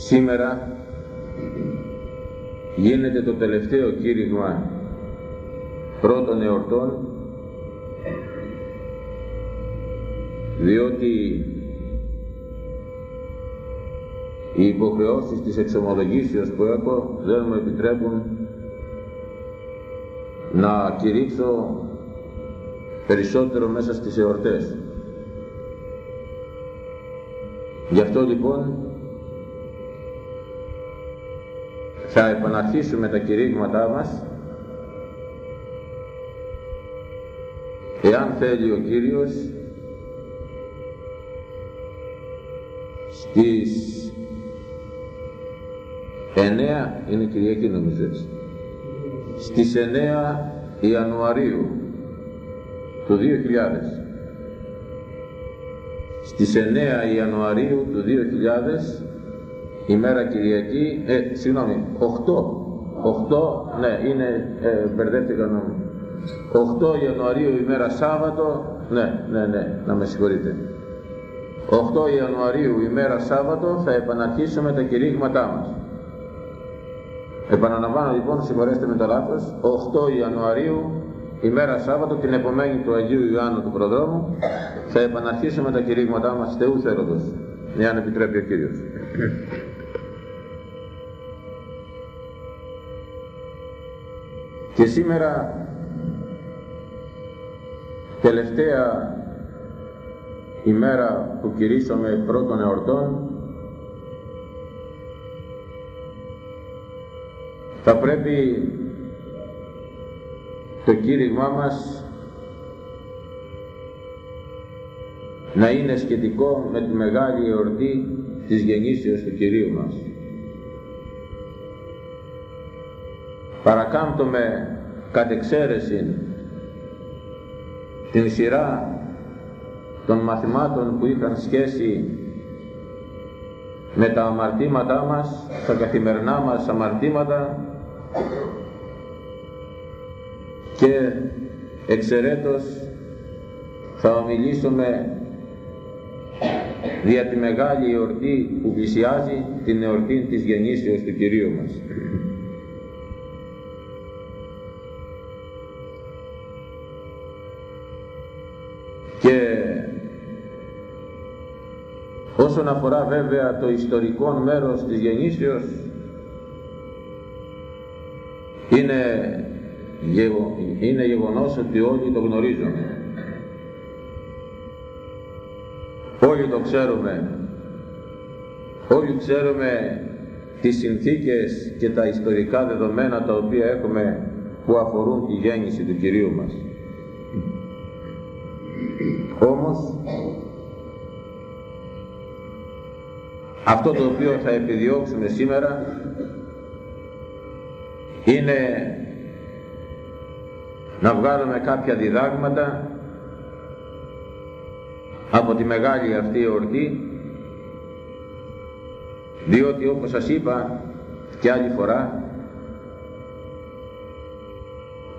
Σήμερα γίνεται το τελευταίο κήρυγμα πρώτων εορτών διότι οι υποχρεώσεις της εξομολογήσεως που έχω δεν μου επιτρέπουν να κηρύξω περισσότερο μέσα στις εορτές. Γι' αυτό λοιπόν θα επαναρχίσουμε τα κηρύγματά μας. Εάν θέλει ο Κύριος στις 9 είναι Κυριακή νομίζω έτσι. Στις 9 Ιανουαρίου του 2000 στις 9 Ιανουαρίου του 2000 ημέρα Κυριακή, ε, συγγνώμη, 8, 8, ναι, είναι, ε, μπερδεύτηκα νόμι. 8 Ιανουαρίου ημέρα Σάββατο, ναι, ναι, ναι, να με συγχωρείτε. 8 Ιανουαρίου ημέρα Σάββατο θα επαναρχίσουμε τα κηρύγματά μας. Επαναλαμβάνω λοιπόν, συγχωρέστε με το λάθος, 8 Ιανουαρίου ημέρα Σάββατο, την επομένη του Αγίου Ιωάννου του Προδρόμου, θα επαναρχίσουμε τα κηρύγματά μας Θεού Θέλοντος, εάν επιτρέπει ο Κύριος. Και σήμερα, τελευταία ημέρα που κηρύσσομαι πρώτων εορτών, θα πρέπει το κήρυγμά μας να είναι σχετικό με τη μεγάλη εορτή της γεννήσεως του Κυρίου μας. Παρακάμπτουμε κατ' εξαίρεση την σειρά των μαθημάτων που είχαν σχέση με τα αμαρτήματά μας, τα καθημερινά μας αμαρτήματα και εξαιρέτως θα ομιλήσουμε δια τη μεγάλη εορτή που πλησιάζει την εορτή της γεννήσεως του Κυρίου μας. Όσον αφορά βέβαια το ιστορικό μέρος της γεννήσεως είναι, είναι γεγονός ότι όλοι το γνωρίζουμε. Όλοι το ξέρουμε. Όλοι ξέρουμε τις συνθήκες και τα ιστορικά δεδομένα τα οποία έχουμε που αφορούν τη γέννηση του Κυρίου μας. Όμως αυτό το οποίο θα επιδιώξουμε σήμερα είναι να βγάλουμε κάποια διδάγματα από τη μεγάλη αυτή εορτή διότι όπως σας είπα και άλλη φορά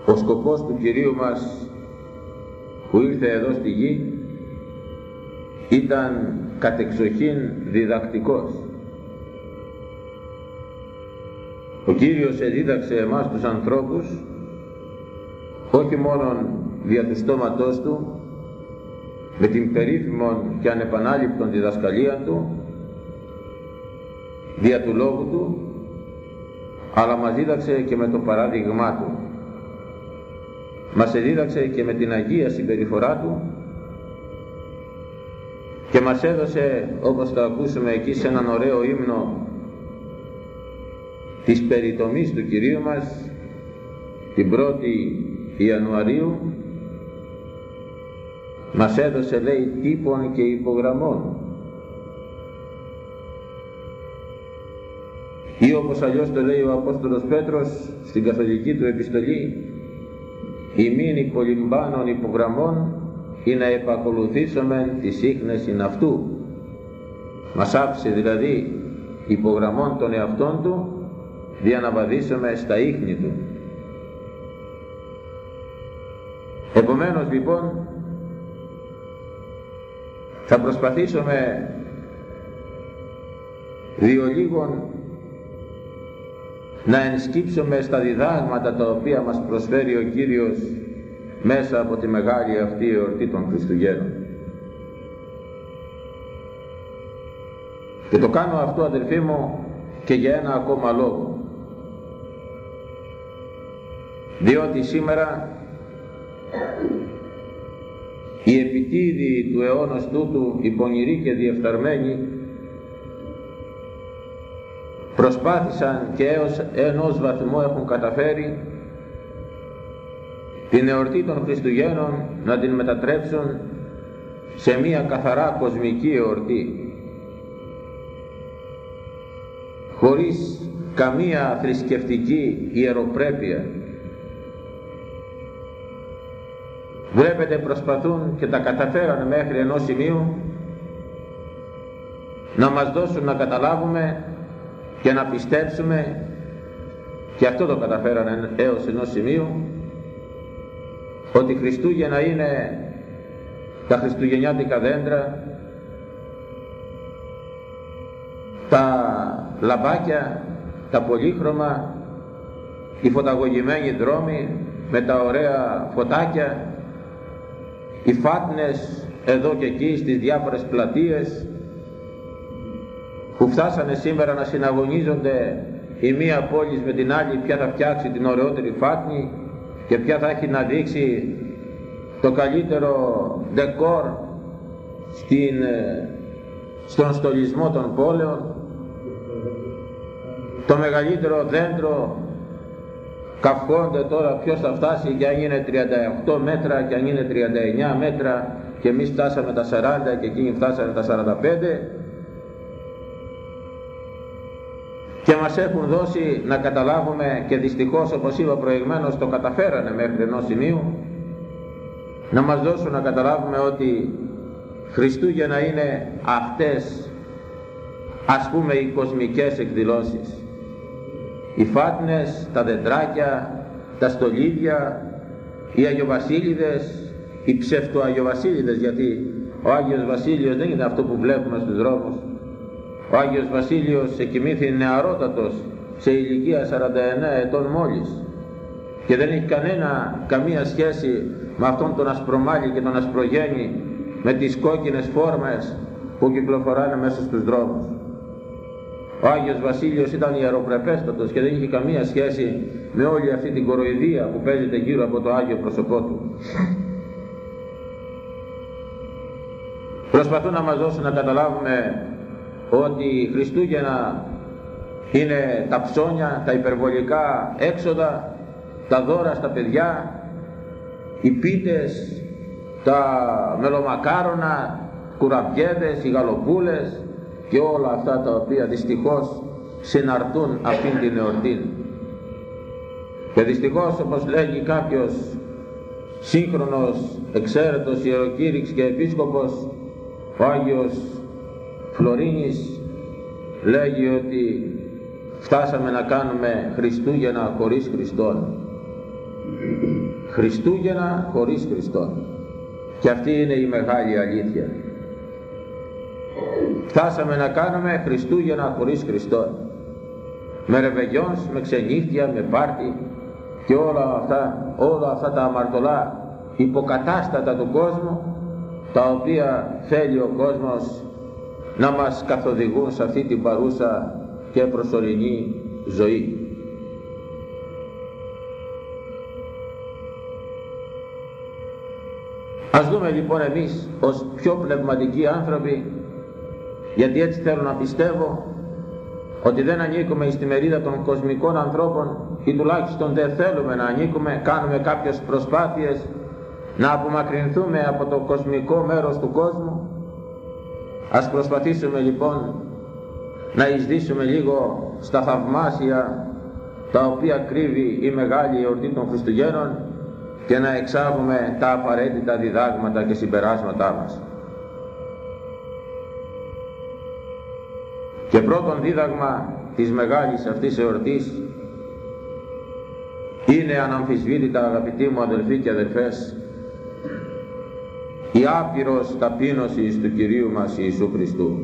ο σκοπός του Κυρίου μας που ήρθε εδώ στη γη ήταν κατεξοχήν διδακτικός. Ο Κύριος εδίδαξε εμάς τους ανθρώπους όχι μόνον δια του στόματός Του με την περίφημον και ανεπανάληπτον διδασκαλία Του δια του Λόγου Του αλλά μας δίδαξε και με το παράδειγμά Του μας εδίδαξε και με την Αγία συμπεριφορά Του και μας έδωσε όπως θα ακούσουμε εκεί σε έναν ωραίο ύμνο της περιτομής του Κυρίου μας την 1η Ιανουαρίου μας έδωσε λέει τύπων και υπογραμμών ή όπως αλλιώς το λέει ο Απόστολος Πέτρος στην καθολική του επιστολή ημίν υπολυμπάνων υπογραμμών ή να επακολουθήσουμε τη σύχνεση αυτού. Μας άφησε δηλαδή υπογραμμών των εαυτών του για να βαδίσουμε στα ίχνη του. Επομένως λοιπόν θα προσπαθήσουμε διο λίγων να ενσκύψουμε στα διδάγματα τα οποία μας προσφέρει ο Κύριος μέσα από τη μεγάλη αυτή εορτή των Χριστουγέννων. Και το κάνω αυτό αδελφοί μου και για ένα ακόμα λόγο. Διότι σήμερα οι επιτίδιοι του αιώνος τούτου, οι πονηροί και διεφθαρμένοι, προσπάθησαν και έως ενός βαθμού έχουν καταφέρει την εορτή των Χριστουγέννων να την μετατρέψουν σε μία καθαρά κοσμική εορτή. Χωρίς καμία θρησκευτική ιεροπρέπεια. Βλέπετε προσπαθούν και τα καταφέρανε μέχρι ενός σημείου να μας δώσουν να καταλάβουμε και να πιστέψουμε και αυτό το καταφέρανε έως ενός σημείου ότι Χριστούγεννα είναι τα χριστουγεννιάτικα δέντρα τα λαμπάκια, τα πολύχρωμα οι φωταγωγημένοι δρόμοι με τα ωραία φωτάκια οι φάτνες εδώ και εκεί στις διάφορες πλατείες που φτάσανε σήμερα να συναγωνίζονται η μία πόλη με την άλλη ποια θα φτιάξει την ωραιότερη φάτνη και ποια θα έχει να δείξει το καλύτερο ντεκόρ στην, ε, στον στολισμό των πόλεων το μεγαλύτερο δέντρο καυχόνται τώρα ποιος θα φτάσει και αν είναι 38 μέτρα και αν είναι 39 μέτρα και εμείς φτάσαμε τα 40 και εκείνοι φτάσανε τα 45 και μας έχουν δώσει να καταλάβουμε και δυστυχώς όπως είπα προηγμένως το καταφέρανε μέχρι ενός σημείου να μας δώσουν να καταλάβουμε ότι Χριστούγεννα είναι αυτές ας πούμε οι κοσμικές εκδηλώσεις. Οι φάτνες, τα δεντράκια, τα στολίδια, οι Αγιοβασίλειδες, οι ψευτοαγιοβασίλειδες γιατί ο Άγιος Βασίλειος δεν είναι αυτό που βλέπουμε στους δρόμους ο Άγιος Βασίλειος εκοιμήθη νεαρότατος σε ηλικία 49 ετών μόλις και δεν έχει κανένα, καμία σχέση με αυτόν τον ασπρομάλη και τον ασπρογέννη με τις κόκκινες φόρμες που κυκλοφοράνε μέσα στους δρόμους. Ο Άγιος Βασίλειος ήταν ιεροπρεπέστατος και δεν είχε καμία σχέση με όλη αυτή την κοροϊδία που παίζεται γύρω από το Άγιο πρόσωπό του. Προσπαθούν να μας δώσουν να καταλάβουμε ότι η Χριστούγεννα είναι τα ψώνια, τα υπερβολικά έξοδα, τα δώρα στα παιδιά, οι πίτες, τα μελομακάρονα, κουραμπιέδες, οι γαλοπούλες και όλα αυτά τα οποία δυστυχώς συναρτούν αυτήν την εορτή. Και δυστυχώς όπως λέγει κάποιος σύγχρονος εξαίρετος ιεροκήρυξ και επίσκοπος ο Άγιος Φλωρίνης λέγει ότι φτάσαμε να κάνουμε Χριστούγεννα χωρίς Χριστόν. Χριστούγεννα χωρίς Χριστόν. Και αυτή είναι η μεγάλη αλήθεια. Φτάσαμε να κάνουμε Χριστούγεννα χωρίς Χριστόν. Με ρεβεγιόνς, με ξενύχτια, με πάρτι και όλα αυτά, όλα αυτά τα αμαρτωλά υποκατάστατα του κόσμου τα οποία θέλει ο κόσμος να μας καθοδηγούν σε αυτή την παρούσα και προσωρινή ζωή. Ας δούμε λοιπόν εμείς ως πιο πνευματικοί άνθρωποι γιατί έτσι θέλω να πιστεύω ότι δεν ανήκουμε στη μερίδα των κοσμικών ανθρώπων ή τουλάχιστον δεν θέλουμε να ανήκουμε, κάνουμε κάποιες προσπάθειες να απομακρυνθούμε από το κοσμικό μέρος του κόσμου Ας προσπαθήσουμε λοιπόν να εισδύσουμε λίγο στα θαυμάσια τα οποία κρύβει η μεγάλη εορτή των Χριστουγέννων και να εξάγουμε τα απαραίτητα διδάγματα και συμπεράσματά μας. Και πρώτον δίδαγμα της μεγάλης αυτής εορτής είναι αναμφισβήτητα αγαπητοί μου αδελφοί και αδελφές η άπειρος ταπείνωσης του Κυρίου μας Ιησού Χριστού.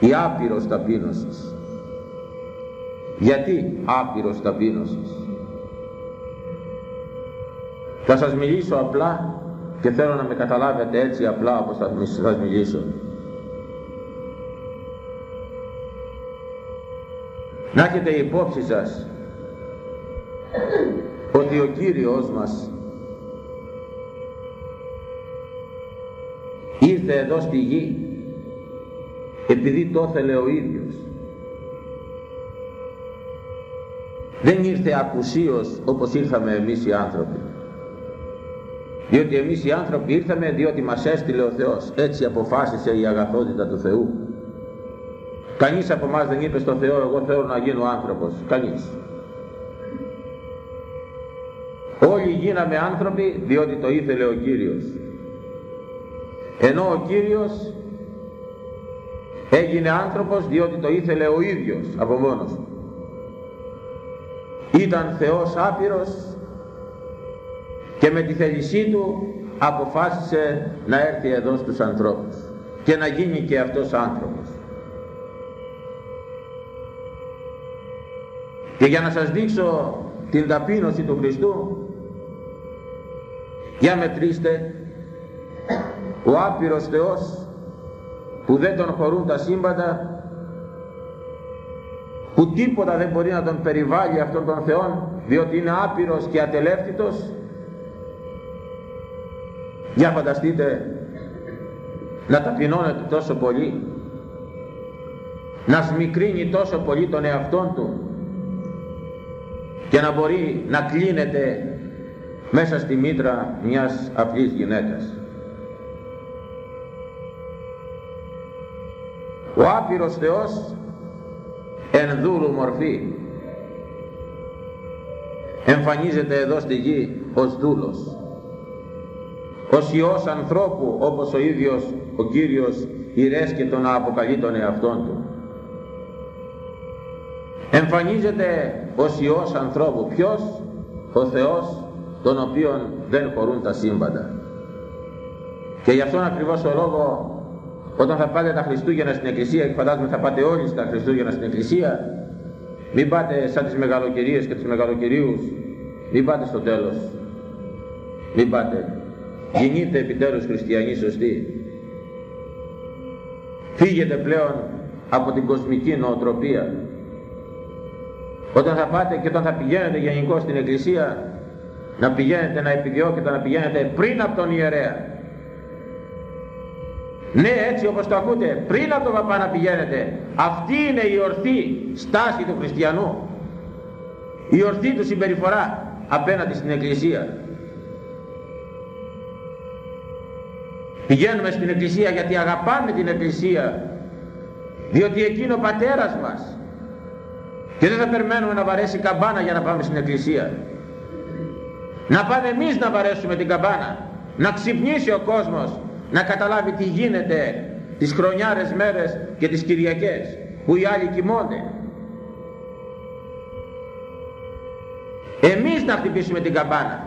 η άπειρος ταπείνωσης. Γιατί άπειρος ταπείνωσης; Θα σας μιλήσω απλά και θέλω να με καταλάβετε έτσι απλά όπως θα σας μιλήσω. Να έχετε υπόψη σας ότι ο Κύριος μας ήρθε εδώ στη γη επειδή το ήθελε ο ίδιος. Δεν ήρθε ακουσίως όπως ήρθαμε εμείς οι άνθρωποι. Διότι εμείς οι άνθρωποι ήρθαμε διότι μας έστειλε ο Θεός. Έτσι αποφάσισε η αγαθότητα του Θεού. Κανείς από εμάς δεν είπε στον Θεό εγώ θέλω να γίνω άνθρωπος. Κανείς. Όλοι γίναμε άνθρωποι διότι το ήθελε ο Κύριος. Ενώ ο Κύριος έγινε άνθρωπος διότι το ήθελε ο ίδιος από μόνος του. Ήταν Θεός άπειρος και με τη θέλησή του αποφάσισε να έρθει εδώ στους ανθρώπους και να γίνει και αυτός άνθρωπος. Και για να σας δείξω την ταπείνωση του Χριστού για μετρήστε ο άπειρος Θεός που δεν τον χωρούν τα σύμπαντα που τίποτα δεν μπορεί να τον περιβάλλει αυτόν τον Θεό διότι είναι άπειρος και ατελεύτητος. Για φανταστείτε να ταπεινώνεται τόσο πολύ να σμικρύνει τόσο πολύ τον εαυτόν του και να μπορεί να κλείνεται μέσα στη μήτρα μιας απλής γυναίκας. Ο άπειρος Θεός εν δούλου μορφή. Εμφανίζεται εδώ στη γη ως δούλος. Ως Υιός ανθρώπου όπως ο ίδιος ο Κύριος ηρέσκεται να αποκαλεί τον εαυτόν του. Εμφανίζεται ως Υιός ανθρώπου. Ποιος; Ο Θεός τον οποίον δεν χωρούν τα σύμπαντα και γι' αυτόν ακριβώς ο λόγο όταν θα πάτε τα Χριστούγεννα στην Εκκλησία και φαντάζομαι θα πάτε όλοι στα Χριστούγεννα στην Εκκλησία μην πάτε σαν τις μεγαλοκυρίες και τους μεγαλοκυρίους μην πάτε στο τέλος. Μην πάτε. Γίνείτε επιτέλους χριστιανοί σωστοί. Φύγετε πλέον από την κοσμική νοοτροπία. Όταν θα πάτε και όταν θα πηγαίνετε γενικώ στην εκκλησία να πηγαίνετε να επιδιώκετε να πηγαίνετε πριν από τον ιερέα. Ναι έτσι όπως το ακούτε πριν από τον παπά να πηγαίνετε αυτή είναι η ορθή στάση του χριστιανού. Η ορθή του συμπεριφορά απέναντι στην εκκλησία. Πηγαίνουμε στην εκκλησία γιατί αγαπάμε την εκκλησία διότι εκείνο ο πατέρας μας. Και δεν θα περιμένουμε να βαρέσει καμπάνα για να πάμε στην εκκλησία να πάμε εμείς να βαρέσουμε την καμπάνα. Να ξυπνήσει ο κόσμος να καταλάβει τι γίνεται τις χρονιάρες μέρες και τις Κυριακές που οι άλλοι κοιμώνται. Εμείς να χτυπήσουμε την καμπάνα.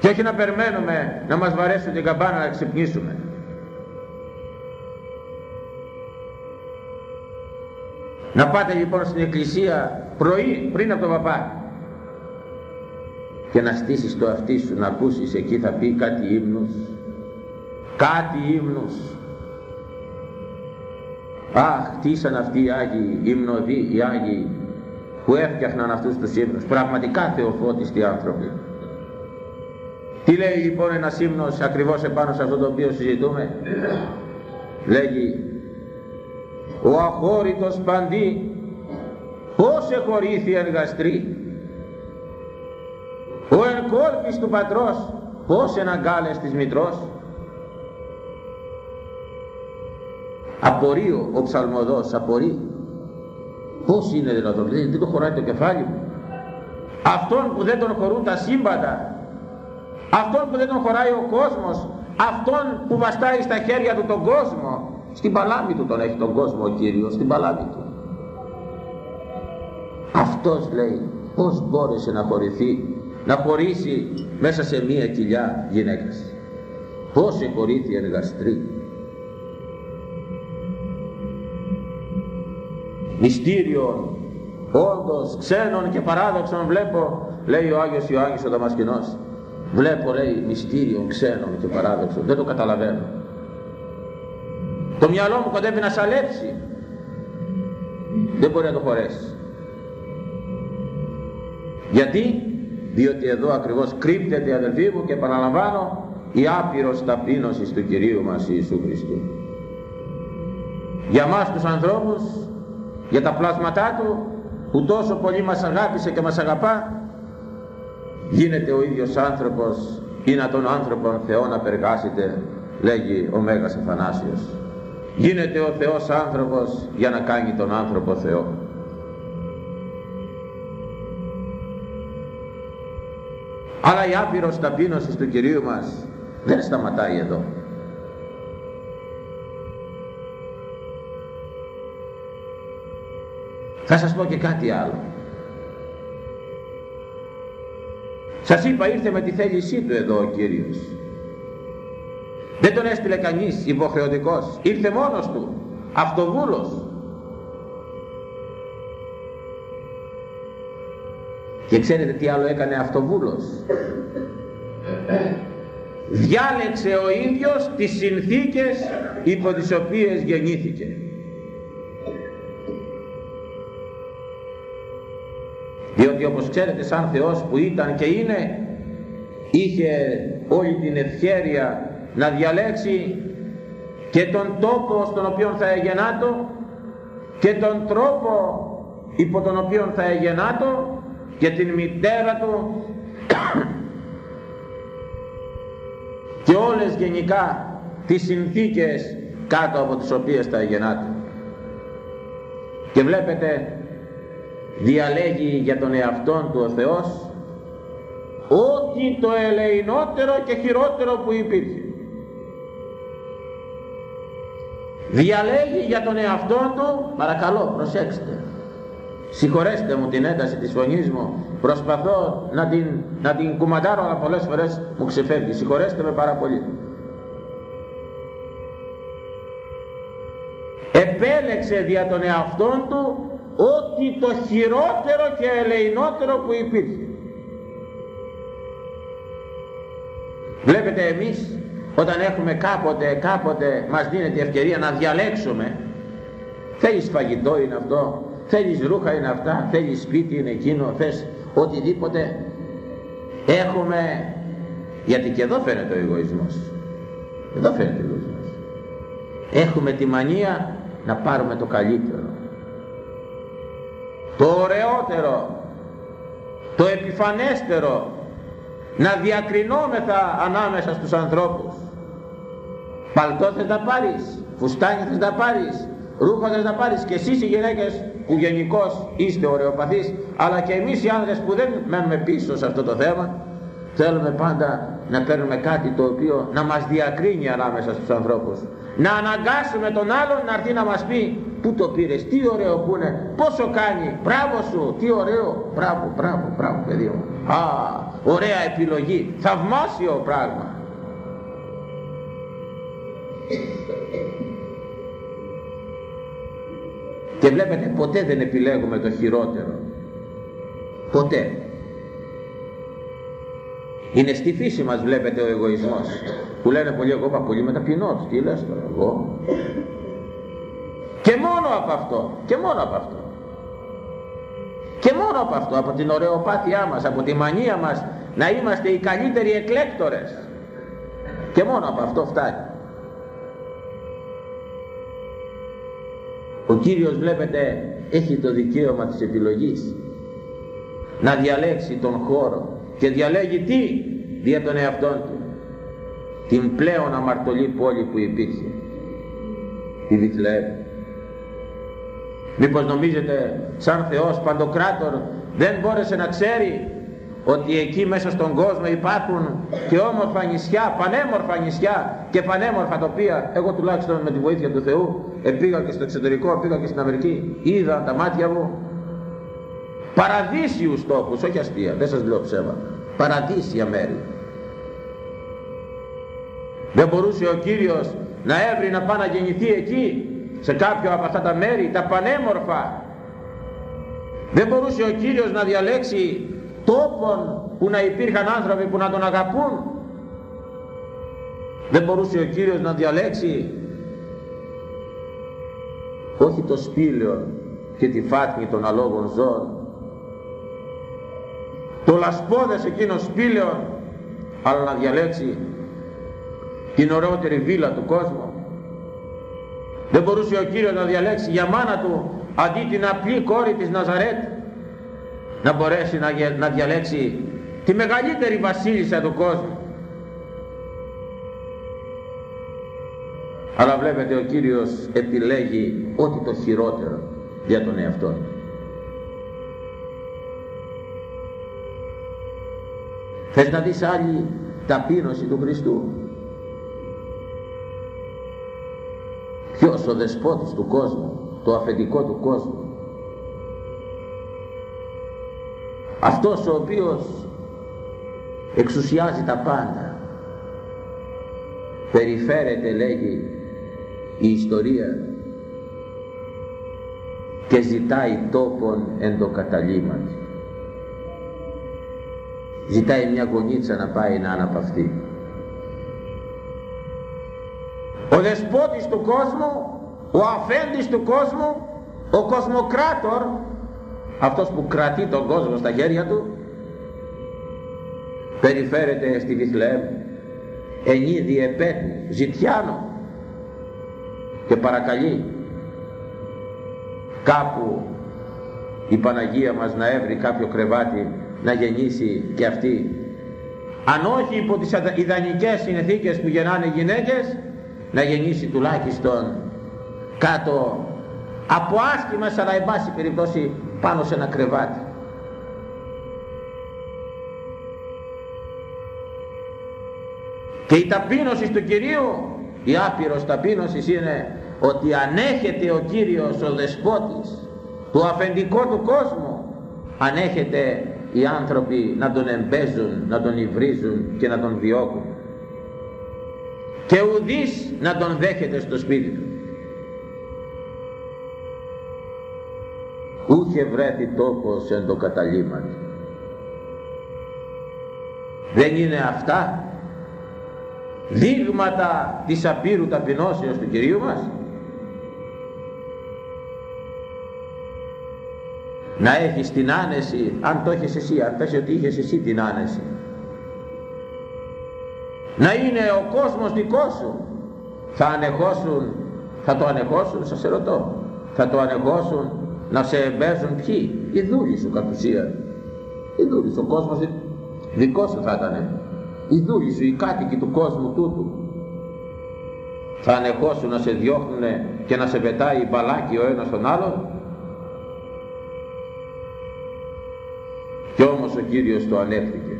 Και όχι να περιμένουμε να μας βαρέσουν την καμπάνα να ξυπνήσουμε. Να πάτε λοιπόν στην εκκλησία πρωί πριν από τον παπά και να στήσεις το αυτί σου να ακούσεις εκεί θα πει κάτι ύμνους. Κάτι ύμνους. Αχ τι ήσαν αυτοί οι Άγιοι υμνοδοί οι Άγιοι που έφτιαχναν αυτούς τους ύμνους. Πραγματικά θεοφώτιστοι άνθρωποι. Τι λέει λοιπόν ένας ύμνος ακριβώς επάνω σε αυτό το οποίο συζητούμε; Λέγει ο αχώρητος παντή πως εχωρήθη εν γαστρή ο εν του πατρός πως εν αγκάλες της μητρός. Απορεί ο ψαλμοδός απορεί. Πως είναι δυνατόν δεν το χωράει το κεφάλι μου. Αυτόν που δεν τον χωρούν τα σύμπαντα αυτόν που δεν τον χωράει ο κόσμος αυτόν που βαστάει στα χέρια του τον κόσμο στην παλάμη του τον έχει τον κόσμο ο Κύριος, στην παλάμη του. Αυτός λέει πώς μπόρεσε να χωρηθεί, να χωρίσει μέσα σε μία κοιλιά γυναίκας. Πώς εγχωρήθη εν γαστρή. μυστήριων, όντως ξένων και παράδοξων βλέπω, λέει ο Άγιος Ιωάννης ο Δαμασκηνός, βλέπω λέει μυστήριων ξένων και παράδοξων, δεν το καταλαβαίνω. Το μυαλό μου κοντεύει να σαλέψει, δεν μπορεί να το χωρέσει. Γιατί, διότι εδώ ακριβώς κρύπτεται αδελφοί μου και επαναλαμβάνω η άπειρος ταπείνωσης του Κυρίου μας Ιησού Χριστού. Για μας τους ανθρώπους, για τα πλάσματά Του, που τόσο πολύ μας αγάπησε και μας αγαπά, γίνεται ο ίδιος άνθρωπος ή να τον άνθρωπον Θεό να περγάσετε, λέγει ο Μέγας Αθανάσιος. Γίνεται ο Θεός άνθρωπος για να κάνει τον άνθρωπο Θεό. Αλλά η άπειρος ταπείνωσης του Κυρίου μας δεν σταματάει εδώ. Θα σας πω και κάτι άλλο. Σας είπα ήρθε με τη θέλησή του εδώ ο Κύριος. Δεν τον έστειλε κανείς υποχρεωτικός. Ήρθε μόνος του. Αυτοβούλος. Και ξέρετε τι άλλο έκανε αυτοβούλος. Διάλεξε ο ίδιος τις συνθήκες υπό τις οποίες γεννήθηκε. Διότι όπως ξέρετε σαν Θεός που ήταν και είναι είχε όλη την ευχέρεια να διαλέξει και τον τόπο στον οποίο θα εγεννάτω και τον τρόπο υπό τον οποίο θα εγεννάτω και την μητέρα του και όλες γενικά τις συνθήκες κάτω από τις οποίες θα εγεννάτω. Και βλέπετε διαλέγει για τον εαυτόν του ο Θεός ό,τι το ελεηνότερο και χειρότερο που υπήρχε. διαλέγει για τον εαυτό του παρακαλώ προσέξτε συγχωρέστε μου την ένταση της φωνής μου. Προσπαθώ να την, να την κουμαντάρω αλλά πολλές φορές μου ξεφεύγει. Συγχωρέστε με πάρα πολύ. Επέλεξε δια τον εαυτό του ό,τι το χειρότερο και ελεηνότερο που υπήρχε. Βλέπετε εμείς όταν έχουμε κάποτε, κάποτε μας δίνεται ευκαιρία να διαλέξουμε θέλεις φαγητό είναι αυτό θέλεις ρούχα είναι αυτά θέλεις σπίτι είναι εκείνο θες οτιδήποτε. Έχουμε γιατί και εδώ φαίνεται ο εγωισμός. Εδώ φαίνεται ο εγωισμός. Έχουμε τη μανία να πάρουμε το καλύτερο. Το ωραιότερο το επιφανέστερο να διακρινόμεθα ανάμεσα στους ανθρώπους. Παλτό θες να πάρεις, φουστάνι θες να πάρεις, ρούχα θες να πάρεις και εσείς οι γυναίκες που γενικώς είστε ωραιοπαθείς, αλλά και εμείς οι άνδρες που δεν μένουμε πίσω σε αυτό το θέμα, θέλουμε πάντα να παίρνουμε κάτι το οποίο να μας διακρίνει ανάμεσα στους ανθρώπους. Να αναγκάσουμε τον άλλον να έρθει να μας πει πού το πήρες, τι ωραίο που είναι, πόσο κάνει, μπράβο σου, τι ωραίο, μπράβο, μπράβο, μπράβο παιδί μου. Α, ωραία επιλογή, θαυμάσιο πράγμα. Και βλέπετε ποτέ δεν επιλέγουμε το χειρότερο. Ποτέ. Είναι στη φύση μας βλέπετε ο εγωισμός. Που λένε πολύ εγώ είπα πολύ μεταπεινώ. Τι λες τώρα εγώ. Και μόνο από αυτό. Και μόνο από αυτό. Και μόνο από αυτό. Από την ωραιοπάθειά μας. Από τη μανία μας να είμαστε οι καλύτεροι εκλέκτορες. Και μόνο από αυτό φτάνει. Ο Κύριος βλέπετε έχει το δικαίωμα της επιλογής. Να διαλέξει τον χώρο και διαλέγει τι; Δια τον εαυτόν του. Την πλέον αμαρτωλή πόλη που υπήρχε. Τη Βιθλεέμ μήπως νομίζετε σαν Θεός Παντοκράτορ δεν μπόρεσε να ξέρει ότι εκεί μέσα στον κόσμο υπάρχουν και όμορφα νησιά, πανέμορφα νησιά και πανέμορφα τοπία. Εγώ τουλάχιστον με τη βοήθεια του Θεού πήγα και στο εξωτερικό, πήγα και στην Αμερική, είδα τα μάτια μου παραδείσιους τόπους, όχι αστεία, δεν σας λέω ψέματα, παραδείσια μέρη. Δεν μπορούσε ο Κύριος να έβρει να πάει να γεννηθεί εκεί, σε κάποιο από αυτά τα μέρη, τα πανέμορφα, Δεν μπορούσε ο Κύριος να διαλέξει τόπον που να υπήρχαν άνθρωποι που να τον αγαπούν. Δεν μπορούσε ο Κύριος να διαλέξει όχι το σπήλαιο και τη φάτνη των αλόγων ζώων. Το λασπόδες εκείνο σπήλαιο αλλά να διαλέξει την ωραιότερη βίλα του κόσμου. Δεν μπορούσε ο Κύριος να διαλέξει για μάνα του αντί την απλή κόρη της Ναζαρέτ να μπορέσει να, να διαλέξει τη μεγαλύτερη βασίλισσα του κόσμου. Αλλά βλέπετε ο Κύριος επιλέγει ό,τι το χειρότερο για τον εαυτό του. Θες να δεις άλλη ταπείνωση του Χριστού; Ποιος ο δεσπότης του κόσμου το αφεντικό του κόσμου; Αυτός ο οποίος εξουσιάζει τα πάντα περιφέρεται λέγει η ιστορία και ζητάει τόπον εν το καταλήμματι ζητάει μια γονίτσα να πάει να αναπαυτεί ο δεσπότης του κόσμου ο αφέντης του κόσμου ο κοσμοκράτορ αυτός που κρατεί τον κόσμο στα χέρια του περιφέρεται στη Βιθλεέμ ενίδη επέτου ζητιάνο και παρακαλεί κάπου η Παναγία μας να έβρει κάποιο κρεβάτι να γεννήσει και αυτή. Αν όχι υπό τις ιδανικές συνθήκες που γεννάνε γυναίκες να γεννήσει τουλάχιστον κάτω από άσχημες αλλά εν πάση περιπτώσει πάνω σε ένα κρεβάτι. Και η ταπείνωση του Κυρίου η άπειρος ταπείνωσης είναι ότι ανέχεται ο Κύριος ο Δεσπότης του αφεντικό του κόσμου. Ανέχεται οι άνθρωποι να τον εμπέζουν, να τον υβρίζουν και να τον διώκουν. Και ουδής να τον δέχεται στο σπίτι του ούχε βρέθη τόπος εν το καταλήμματι δεν είναι αυτά δείγματα της απείρου ταπεινώσεως του Κυρίου μας; Να έχεις την άνεση αν το έχεις εσύ αν πες ότι είχες εσύ την άνεση. Να είναι ο κόσμος δικός σου. Θα ανεχώσουν θα το ανεχώσουν σας ερωτώ. Θα το ανεχώσουν να σε εμπέζουν ποιοι; Οι δούλοι σου κατ' ουσία. Οι δούλοι σου ο κόσμος δικός σου θα ήταν οι δούλοι σου οι κάτοικοι του κόσμου τούτου. Θα ανεχώσουν να σε διώχνουν και να σε πετάει μπαλάκι ο ένας τον άλλον. Και όμως ο Κύριος το ανέχθηκε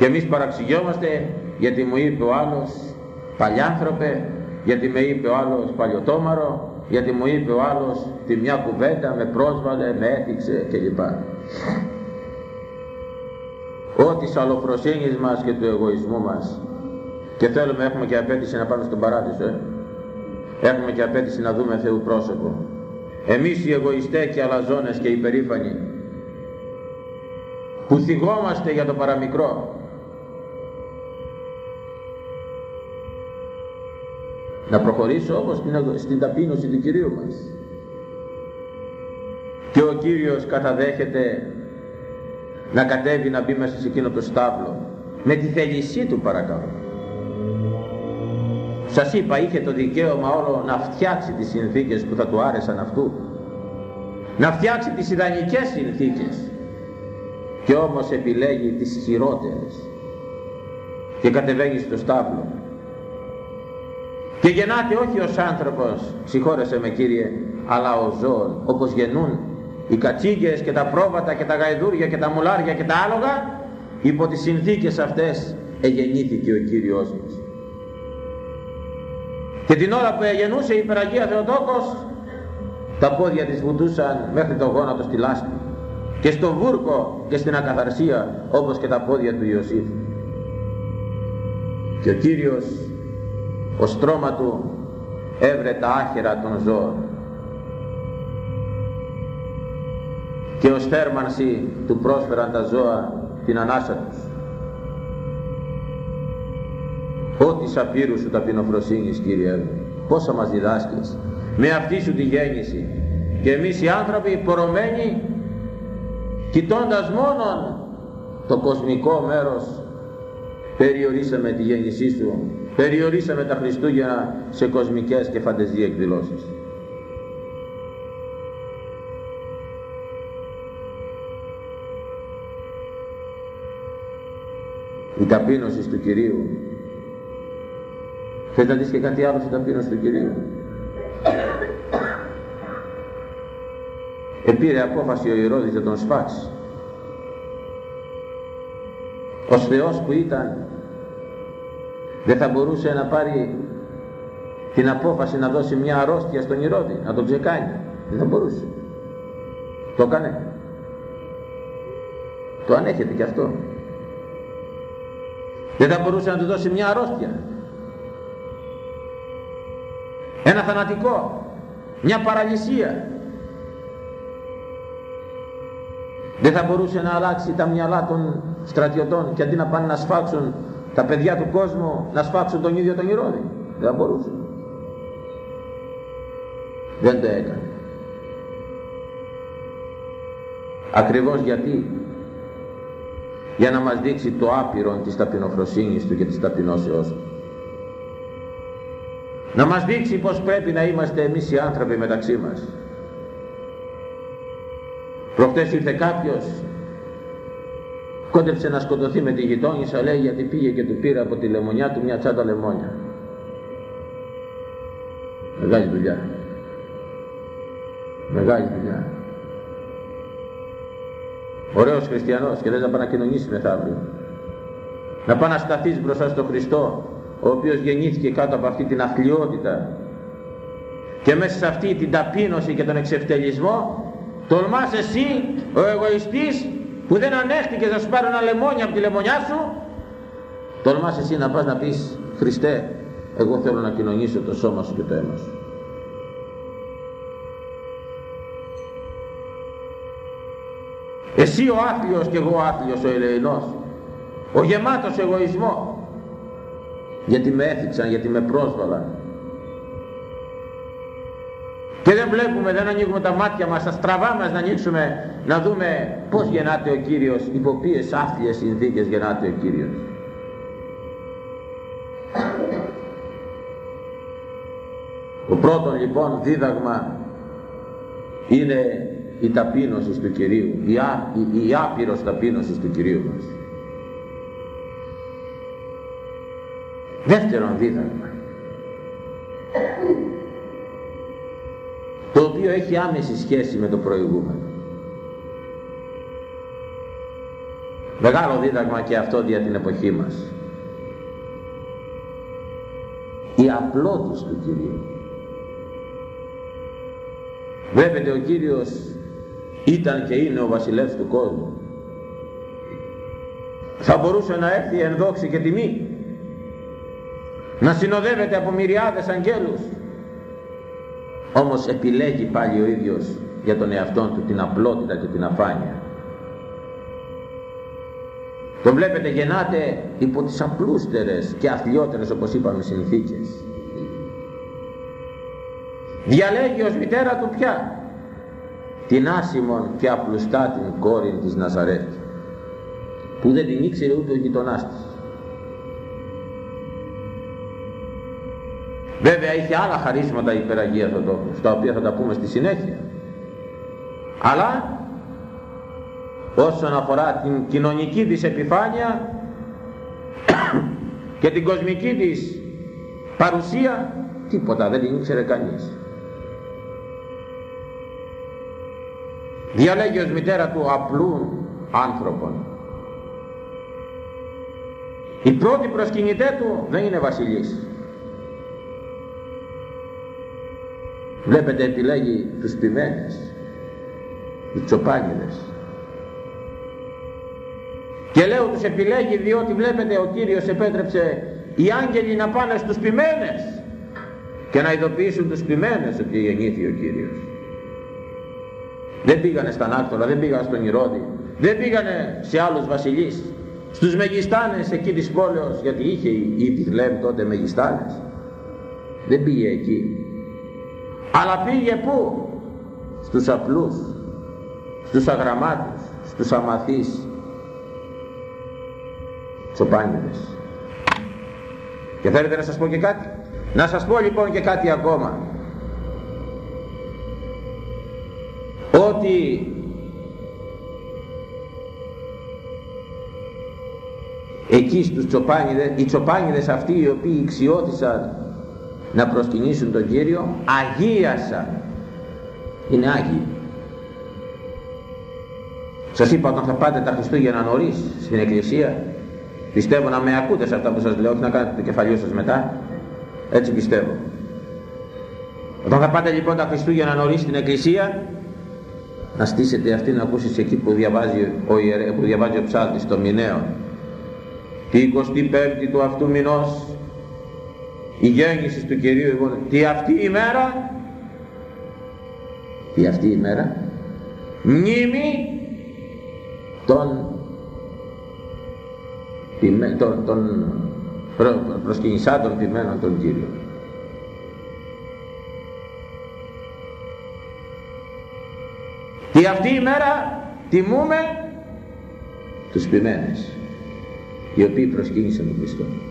και εμείς παραξηγιόμαστε γιατί μου είπε ο άλλος παλιάνθρωπε γιατί με είπε ο άλλος παλιωτόμαρο γιατί μου είπε ο άλλος τη μια κουβέντα με πρόσβαλε, με έθιξε κλπ. Ό,τι της αλλοφροσύνης μας και του εγωισμού μας. Και θέλουμε έχουμε και απέτηση να πάμε στον παράδεισο ε; έχουμε και απέτηση να δούμε Θεού πρόσωπο. Εμείς οι εγωιστές και αλαζόνες και οι περήφανοι που θυγόμαστε για το παραμικρό να προχωρήσω όμως στην ταπείνωση του Κυρίου μας. Και ο Κύριος καταδέχεται να κατέβει να μπει μέσα σε εκείνο το στάβλο. Με τη θέλησή του παρακαλώ. Σας είπα είχε το δικαίωμα όλο να φτιάξει τις συνθήκες που θα του άρεσαν αυτού. Να φτιάξει τις ιδανικές συνθήκες. Και όμως επιλέγει τις χειρότερες. Και κατεβαίνει στο στάβλο και γεννάται όχι ως άνθρωπος συγχώρεσέ με Κύριε αλλά ως ζώων όπως γεννούν οι κατσίγες και τα πρόβατα και τα γαϊδούρια και τα μουλάρια και τα άλογα υπό τις συνθήκες αυτές εγεννήθηκε ο Κύριος μας. Και την ώρα που εγεννούσε η Υπεραγία Θεοτόκος τα πόδια της βουτούσαν μέχρι το γόνατο στη λάσπη και στο βούρκο και στην ακαθαρσία όπως και τα πόδια του Ιωσήφ. Και ο Κύριος ο στρώμα του έβρε τα άχυρα των ζώων. Και ως θέρμανση του πρόσφεραν τα ζώα την ανάσα τους. Ό,τι σαπήρου σου ταπεινοφροσύνης Κύριε μου, πόσα μας διδάσκεις, με αυτή σου τη γέννηση. Και εμείς οι άνθρωποι πορωμένοι κοιτώντας μόνον το κοσμικό μέρος περιορίσαμε τη γέννησή σου περιορίσαμε τα Χριστούγεννα σε κοσμικές και φαντεζή εκδηλώσεις. Η ταπείνωση του Κυρίου. Θες να δεις και κάτι άλλο στην ταπείνωση του Κυρίου; Επήρε απόφαση ο Ηρώδης να τον σφάξει ως Θεός που ήταν δεν θα μπορούσε να πάρει την απόφαση να δώσει μια αρρώστια στον Ηρώδη να τον ξεκάνει. Δεν θα μπορούσε. Το έκανε. Το ανέχεται και αυτό. Δεν θα μπορούσε να του δώσει μια αρρώστια. Ένα θανατικό. Μια παραλυσία. Δεν θα μπορούσε να αλλάξει τα μυαλά των στρατιωτών και αντί να πάνε να σφάξουν τα παιδιά του κόσμου να σφάξουν τον ίδιο τον Ηρώδη. Δεν θα μπορούσε. Δεν το έκανε. Ακριβώς γιατί; Για να μας δείξει το άπειρο της ταπεινοφροσύνης του και της ταπεινώσεώς του. Να μας δείξει πως πρέπει να είμαστε εμείς οι άνθρωποι μεταξύ μας. Προχτές ήρθε κάποιος κόντεψε να σκοτωθεί με τη γειτόνισσα λέει γιατί πήγε και του πήρε από τη λεμονιά του μια τσάντα λεμόνια. Μεγάλη δουλειά. Μεγάλη δουλειά. Ωραίος χριστιανός και δεν να πάει να κοινωνήσει μεθαύριο να πάει να σταθείς μπροστά στον Χριστό ο οποίος γεννήθηκε κάτω από αυτή την αθλειότητα. Και μέσα σε αυτή την ταπείνωση και τον εξευτελισμό τολμάς εσύ ο εγωιστής που δεν ανέχτηκες να σου πάρω ένα λεμόνι από τη λεμονιά σου. Τολμάς εσύ να πας να πεις Χριστέ εγώ θέλω να κοινωνήσω το σώμα σου και το αίμα σου εσύ ο άθλιος και εγώ ο άθλιος ο ελεηνός. Ο γεμάτος εγωισμός. Γιατί με έθιξαν, γιατί με πρόσβαλαν και δεν βλέπουμε, δεν ανοίγουμε τα μάτια μας, τα στραβά μας να ανοίξουμε, να δούμε πώς γεννάται ο Κύριος, υπό ποιες άθλιες συνθήκες γεννάται ο Κύριος. Το πρώτο λοιπόν δίδαγμα είναι η ταπείνωση του Κυρίου, η, ά, η, η άπειρος ταπείνωσης του Κυρίου μας. Δεύτερον δίδαγμα, το οποίο έχει άμεση σχέση με το προηγούμενο. Μεγάλο δίδαγμα και αυτό για την εποχή μας. Η απλότης του Κυρίου. Βλέπετε ο Κύριος ήταν και είναι ο βασιλεύς του κόσμου. Θα μπορούσε να έρθει εν δόξη και τιμή. Να συνοδεύεται από μυριάδες αγγέλους όμως επιλέγει πάλι ο ίδιος για τον εαυτό του την απλότητα και την αφάνεια. Το βλέπετε γεννάται υπό τις απλούστερες και αθλιότερες όπως είπαμε συνθήκες. Διαλέγει ως μητέρα του πια την άσημον και απλουστά την κόρη της Ναζαρέτη που δεν την ήξερε ούτε ο γειτονάς της Βέβαια είχε άλλα χαρίσματα η υπεραγία Θεοτόκος, τα οποία θα τα πούμε στη συνέχεια. Αλλά όσον αφορά την κοινωνική της επιφάνεια και την κοσμική της παρουσία, τίποτα δεν την ήξερε κανείς. Διαλέγει ως μητέρα του απλού άνθρωπων. Η πρώτη προσκυνητέ του δεν είναι βασιλής. Βλέπετε επιλέγει τους ποιμένες, τους τσοπάγιδες. Και λέω τους επιλέγει διότι βλέπετε ο Κύριος επέτρεψε οι άγγελοι να πάνε στους ποιμένες και να ειδοποιήσουν τους ποιμένες ότι γεννήθη ο Κύριος. Δεν πήγανε στα Άκτορα, δεν πήγανε στον Ηρώδη, δεν πήγανε σε άλλους βασιλείς, στους Μεγιστάνες εκεί της πόλεως, γιατί είχε η Πιτλέμ τότε Μεγιστάνες. Δεν πήγε εκεί. Αλλά πήγε πού; Στους απλούς, στους αγραμμάτους, στους αμαθείς, τσοπάνιδες. Και θέλετε να σας πω και κάτι; Να σας πω λοιπόν και κάτι ακόμα. Ότι εκεί στους τσοπάνιδες, οι τσοπάνιδες αυτοί οι οποίοι εξιώτησαν να προσκυνήσουν τον Κύριο, αγίασαν. Είναι Άγιοι. Σας είπα όταν θα πάτε τα Χριστούγεννα νωρίς στην Εκκλησία, πιστεύω να με ακούτε σε αυτά που σας λέω, όχι να κάνετε το κεφαλιό σας μετά, έτσι πιστεύω. Όταν θα πάτε λοιπόν τα Χριστούγεννα νωρίς στην Εκκλησία, να στήσετε αυτή να ακούσεις εκεί που διαβάζει ο, ιερε, που διαβάζει ο ψάλτης το μηνέο. Τη 25η του αυτού μηνός, η γέννησης του Κυρίου εγώ, τι αυτή η μέρα, τι αυτή η μέρα, μνήμη των, των, των προσκυνησάτων ποιμένων των Κύριων. Τι αυτή η μέρα τιμούμε; Τους ποιμένες οι οποίοι προσκύνησαν τον Χριστό.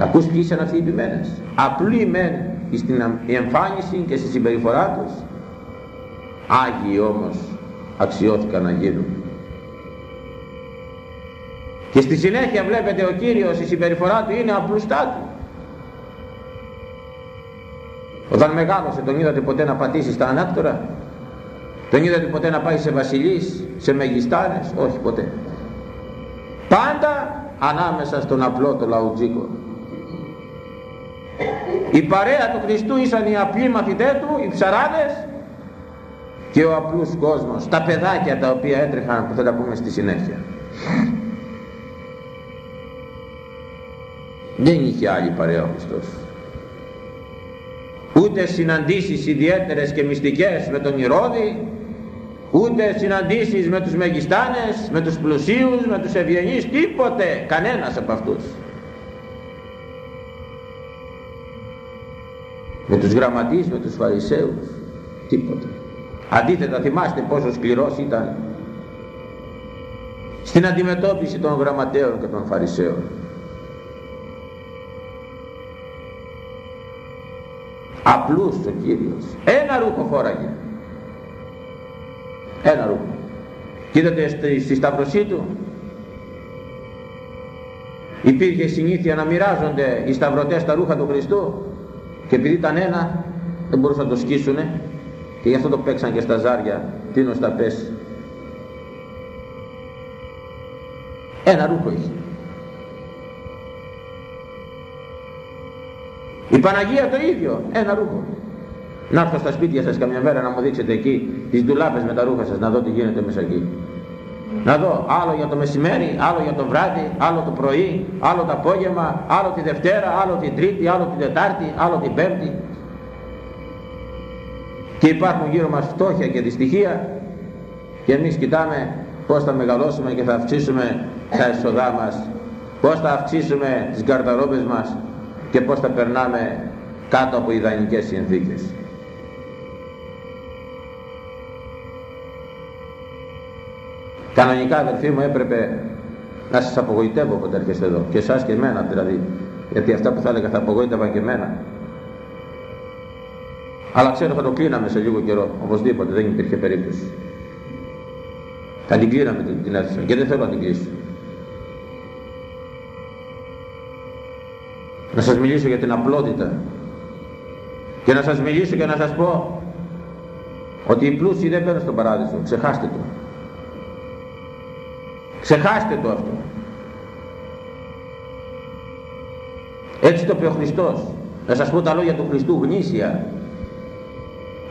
Ακούς ποιοι ήσαν αυτοί οι ποιμένες; Απλοί μεν στην εμφάνιση και στη συμπεριφορά τους. Άγιοι όμως αξιώθηκαν να γίνουν. Και στη συνέχεια βλέπετε ο Κύριος η συμπεριφορά του είναι απλουστάτη. Όταν μεγάλωσε τον είδατε ποτέ να πατήσει στα ανάκτορα. Τον είδατε ποτέ να πάει σε βασιλείς, σε μεγιστάνες. Όχι ποτέ. Πάντα ανάμεσα στον απλό το λαουτζίκο. Η παρέα του Χριστού ήσαν οι απλοί μαθητές του, οι ψαράδες και ο απλούς κόσμος, τα παιδάκια τα οποία έτρεχαν που θα τα πούμε στη συνέχεια. Δεν είχε άλλη παρέα ο Χριστός. Ούτε συναντήσεις ιδιαίτερες και μυστικές με τον Ηρώδη, ούτε συναντήσεις με τους μεγιστάνες, με τους πλουσίους, με τους ευγενείς, τίποτε, κανένας από αυτούς. Με τους γραμματείς, με τους φαρισαίους, τίποτε. Αντίθετα θυμάστε πόσο σκληρός ήταν στην αντιμετώπιση των γραμματέων και των φαρισαίων. Απλούς ο Κύριος. Ένα ρούχο φόραγε. Ένα ρούχο. Κοίτατε στη, στη σταυρωσή του. Υπήρχε συνήθεια να μοιράζονται οι σταυρωτές τα ρούχα του Χριστού και επειδή ήταν ένα δεν μπορούσαν να το σκίσουνε και γι' αυτό το παίξαν και στα ζάρια τίνος τα πέσει. Ένα ρούχο είχε. Η Παναγία το ίδιο, ένα ρούχο. Να έρθω στα σπίτια σας καμιά μέρα να μου δείξετε εκεί τις ντουλάπες με τα ρούχα σας, να δω τι γίνεται μέσα εκεί. Να δω άλλο για το μεσημέρι, άλλο για το βράδυ, άλλο το πρωί, άλλο το απόγευμα, άλλο τη Δευτέρα, άλλο την Τρίτη, άλλο την Τετάρτη, άλλο την Πέμπτη. Και υπάρχουν γύρω μας φτώχεια και δυστυχία και εμείς κοιτάμε πώς θα μεγαλώσουμε και θα αυξήσουμε τα έσοδά μας, πώς θα αυξήσουμε τις καρταρόπες μας και πώς θα περνάμε κάτω από ιδανικές συνθήκες. Κανονικά αδελφοί μου έπρεπε να σας απογοητεύω όποτε έρχεστε εδώ. Και εσάς και εμένα δηλαδή. Γιατί αυτά που θα έλεγα θα απογοήτευαν και εμένα. Αλλά ξέρω θα το κλείναμε σε λίγο καιρό. Οπωσδήποτε δεν υπήρχε περίπτωση. Θα την κλείναμε την, την αίθουσα. Και δεν θέλω να την κλείσω. Να σας μιλήσω για την απλότητα. Και να σας μιλήσω και να σας πω ότι οι πλούσιοι δεν μπαίνουν στον παράδεισο. Ξεχάστε το ξεχάστε το αυτό έτσι το πει ο Χριστός να σας πω τα λόγια του Χριστού γνήσια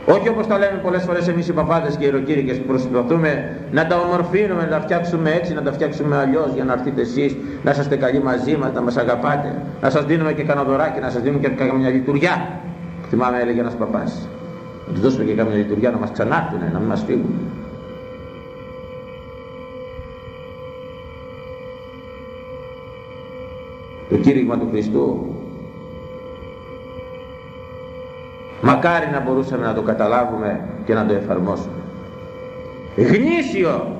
όχι όπως τα λέμε πολλές φορές εμείς οι παπάδες και οι ιεροκήρυκες που προσπαθούμε να τα ομορφύνουμε, να τα φτιάξουμε έτσι, να τα φτιάξουμε αλλιώς για να έρθετε εσείς, να είστε καλοί μαζί μας, να μας αγαπάτε, να σας δίνουμε και κανένα δωράκι, να σας δίνουμε και καμιά λειτουργιά. θυμάμαι έλεγε ένας παπάς να τους δώσουμε και κάμια λειτουργία να μας ξανάρθουνε, να μην μας φύγουν. Το κήρυγμα του Χριστού μακάρι να μπορούσαμε να το καταλάβουμε και να το εφαρμόσουμε. Γνήσιο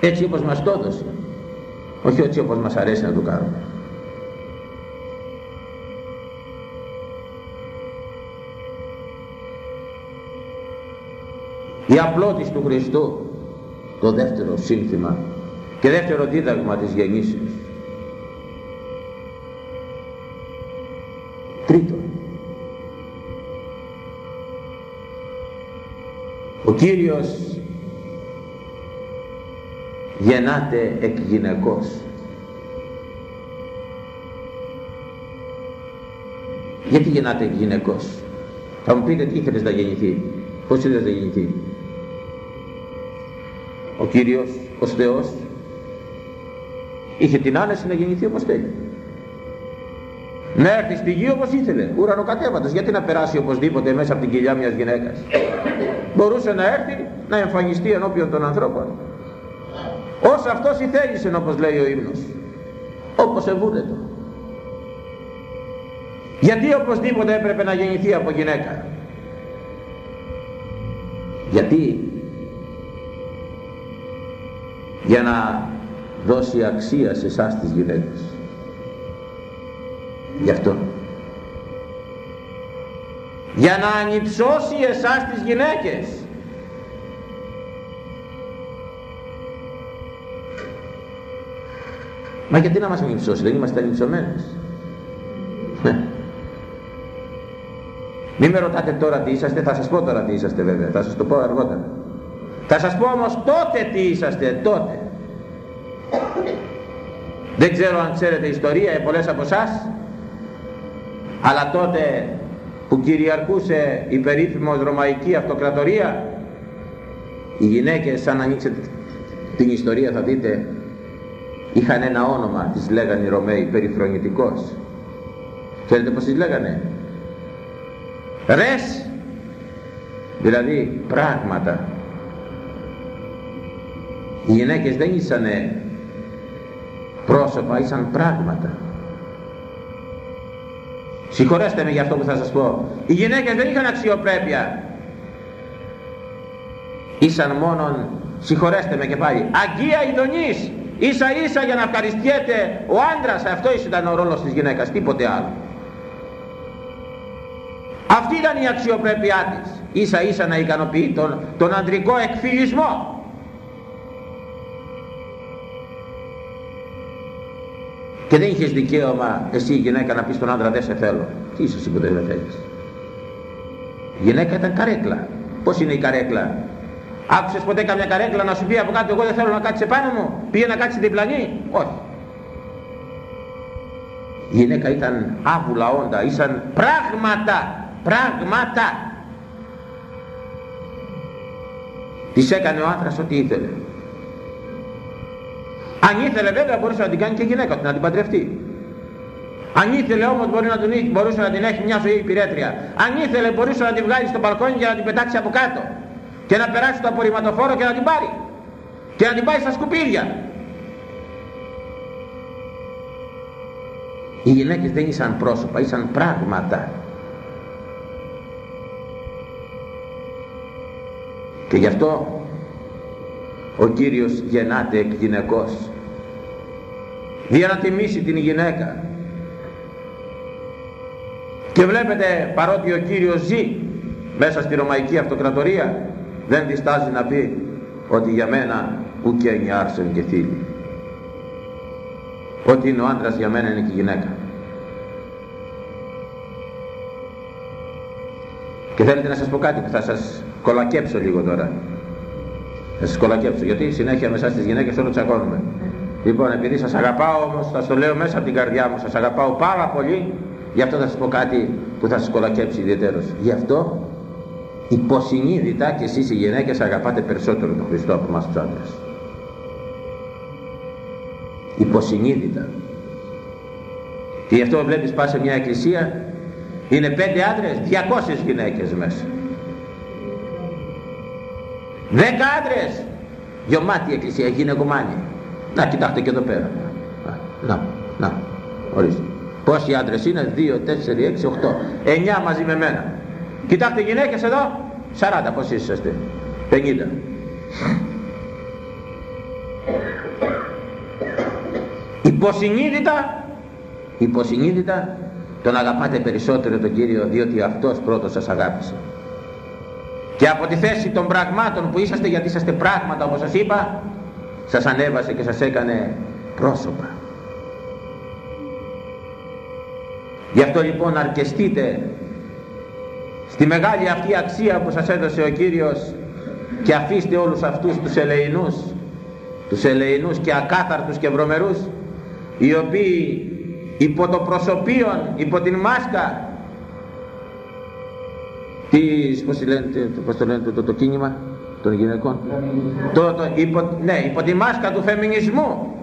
έτσι όπως μας το έδωσε όχι έτσι όπως μας αρέσει να το κάνουμε. η απλότης του Χριστού το δεύτερο σύνθημα και δεύτερο δίδαγμα της γεννήσεως ο Κύριος γεννάται εκ γυναικός. Γιατί γεννάται εκ γυναικός; Θα μου πείτε τι ήθελες να γεννηθεί πώς ήθελες να γεννηθεί; Ο Κύριος, ο Θεός είχε την άνεση να γεννηθεί όπως θέλει να έρθει στη γη όπως ήθελε. Ουρανοκατέβατος. Γιατί να περάσει οπωσδήποτε μέσα από την κοιλιά μιας γυναίκας; Μπορούσε να έρθει να εμφανιστεί ενώπιον των ανθρώπων. Όσο αυτός η θέλησε όπως λέει ο ύμνος. Όπως ευούνετο. Γιατί οπωσδήποτε έπρεπε να γεννηθεί από γυναίκα; Γιατί; Για να δώσει αξία σε εσάς τις γυναίκες. Γι' αυτό. Για να ανυψώσει εσάς τις γυναίκες. Μα γιατί να μας ανυψώσει, δεν είμαστε ανυψωμένες. Ναι. Μην με ρωτάτε τώρα τι είσαστε, θα σας πω τώρα τι είσαστε βέβαια, θα σας το πω αργότερα. Θα σας πω όμως τότε τι είσαστε, τότε. Δεν ξέρω αν ξέρετε ιστορία, πολλές από εσάς, αλλά τότε που κυριαρχούσε η περίφημος Ρωμαϊκή Αυτοκρατορία, οι γυναίκες, αν ανοίξετε την ιστορία θα δείτε, είχαν ένα όνομα, τις λέγανε οι Ρωμαίοι, περιφρονητικός. Ξέρετε πως τις λέγανε; Ρες, δηλαδή πράγματα. Οι γυναίκες δεν ήσαν πρόσωπα, ήσαν πράγματα. Συγχωρέστε με για αυτό που θα σας πω. Οι γυναίκες δεν είχαν αξιοπρέπεια. Ήσαν μόνον, συγχωρέστε με και πάλι, αγκία ειδονής. Ίσα ίσα για να ευχαριστιέται ο άντρας. Αυτό ήταν ο ρόλος της γυναίκας, τίποτε άλλο. Αυτή ήταν η αξιοπρέπειά της. Ίσα ίσα να ικανοποιεί τον, τον ανδρικό εκφυλισμό. Και δεν είχες δικαίωμα εσύ η γυναίκα να πεις στον άντρα δεν σε θέλω τι είσαι εσύ που δεν με θέλεις η γυναίκα ήταν καρέκλα. Πως είναι η καρέκλα; Άκουσες ποτέ καμιά καρέκλα να σου πει από κάτω εγώ δεν θέλω να κάτσεις πάνω μου πήγε να κάτσεις διπλανή όχι. Η γυναίκα ήταν άβουλα όντα ήσαν πράγματα πράγματα. Της έκανε ο άντρας ό,τι ήθελε αν ήθελε βέβαια μπορούσε να την κάνει και γυναίκα του, να την παντρευτεί. Αν ήθελε όμως μπορεί να την, μπορούσε να την έχει μια ζωή υπηρέτρια. Αν ήθελε μπορούσε να την βγάλει στο μπαλκόνι και να την πετάξει από κάτω. Και να περάσει το απορριμματοφόρο και να την πάρει. Και να την πάει στα σκουπίδια. Οι γυναίκες δεν ήσαν πρόσωπα, ήσαν πράγματα. Και γι' αυτό ο Κύριος γεννάται εκ γυναικός για να τιμήσει την γυναίκα. Και βλέπετε παρότι ο Κύριος ζει μέσα στη Ρωμαϊκή Αυτοκρατορία δεν διστάζει να πει ότι για μένα ουκ άρσεν και φίλοι. Ότι είναι ο άντρας για μένα είναι και η γυναίκα. Και θέλετε να σας πω κάτι που θα σας κολακέψω λίγο τώρα. Θα σας κολακέψω γιατί συνέχεια με εσάς τις γυναίκες όλο τσακώνουμε Λοιπόν, επειδή σας αγαπάω όμως, θα το λέω μέσα από την καρδιά μου, σας αγαπάω πάρα πολύ, γι' αυτό θα σας πω κάτι που θα σας κολακέψει ιδιαίτερος. Γι' αυτό υποσυνείδητα και εσείς οι γυναίκες αγαπάτε περισσότερο τον Χριστό από εμάς τους άντρες. Υποσυνείδητα. Και γι' αυτό βλέπεις πας σε μια εκκλησία, Είναι πέντε άντρες, 200 γυναίκες μέσα. Δέκα άντρες, γεμάτη εκκλησία, γυναικομάνη. Να κοιτάξτε και εδώ πέρα. Να, να, ορίστε. Πόσοι άντρες είναι, 2, 4, 6, 8, 9 μαζί με μένα. Κοιτάξτε γυναίκες εδώ, 40 πόσοι είσαστε, 50. Υποσυνείδητα, υποσυνείδητα τον αγαπάτε περισσότερο τον Κύριο διότι αυτός πρώτος σας αγάπησε. Και από τη θέση των πραγμάτων που είσαστε γιατί είσαστε πράγματα όπως σας είπα σας ανέβασε και σας έκανε πρόσωπα. Γι' αυτό λοιπόν αρκεστείτε στη μεγάλη αυτή αξία που σας έδωσε ο Κύριος και αφήστε όλους αυτούς τους ελεηνούς τους ελεηνούς και ακάθαρτους και βρωμερούς οι οποίοι υπό το προσωπίον, υπό την μάσκα της, πώς, λένε, πώς το λένε το, το, κίνημα των γυναικών. Το, το, υπό, ναι, υπό τη μάσκα του φεμινισμού.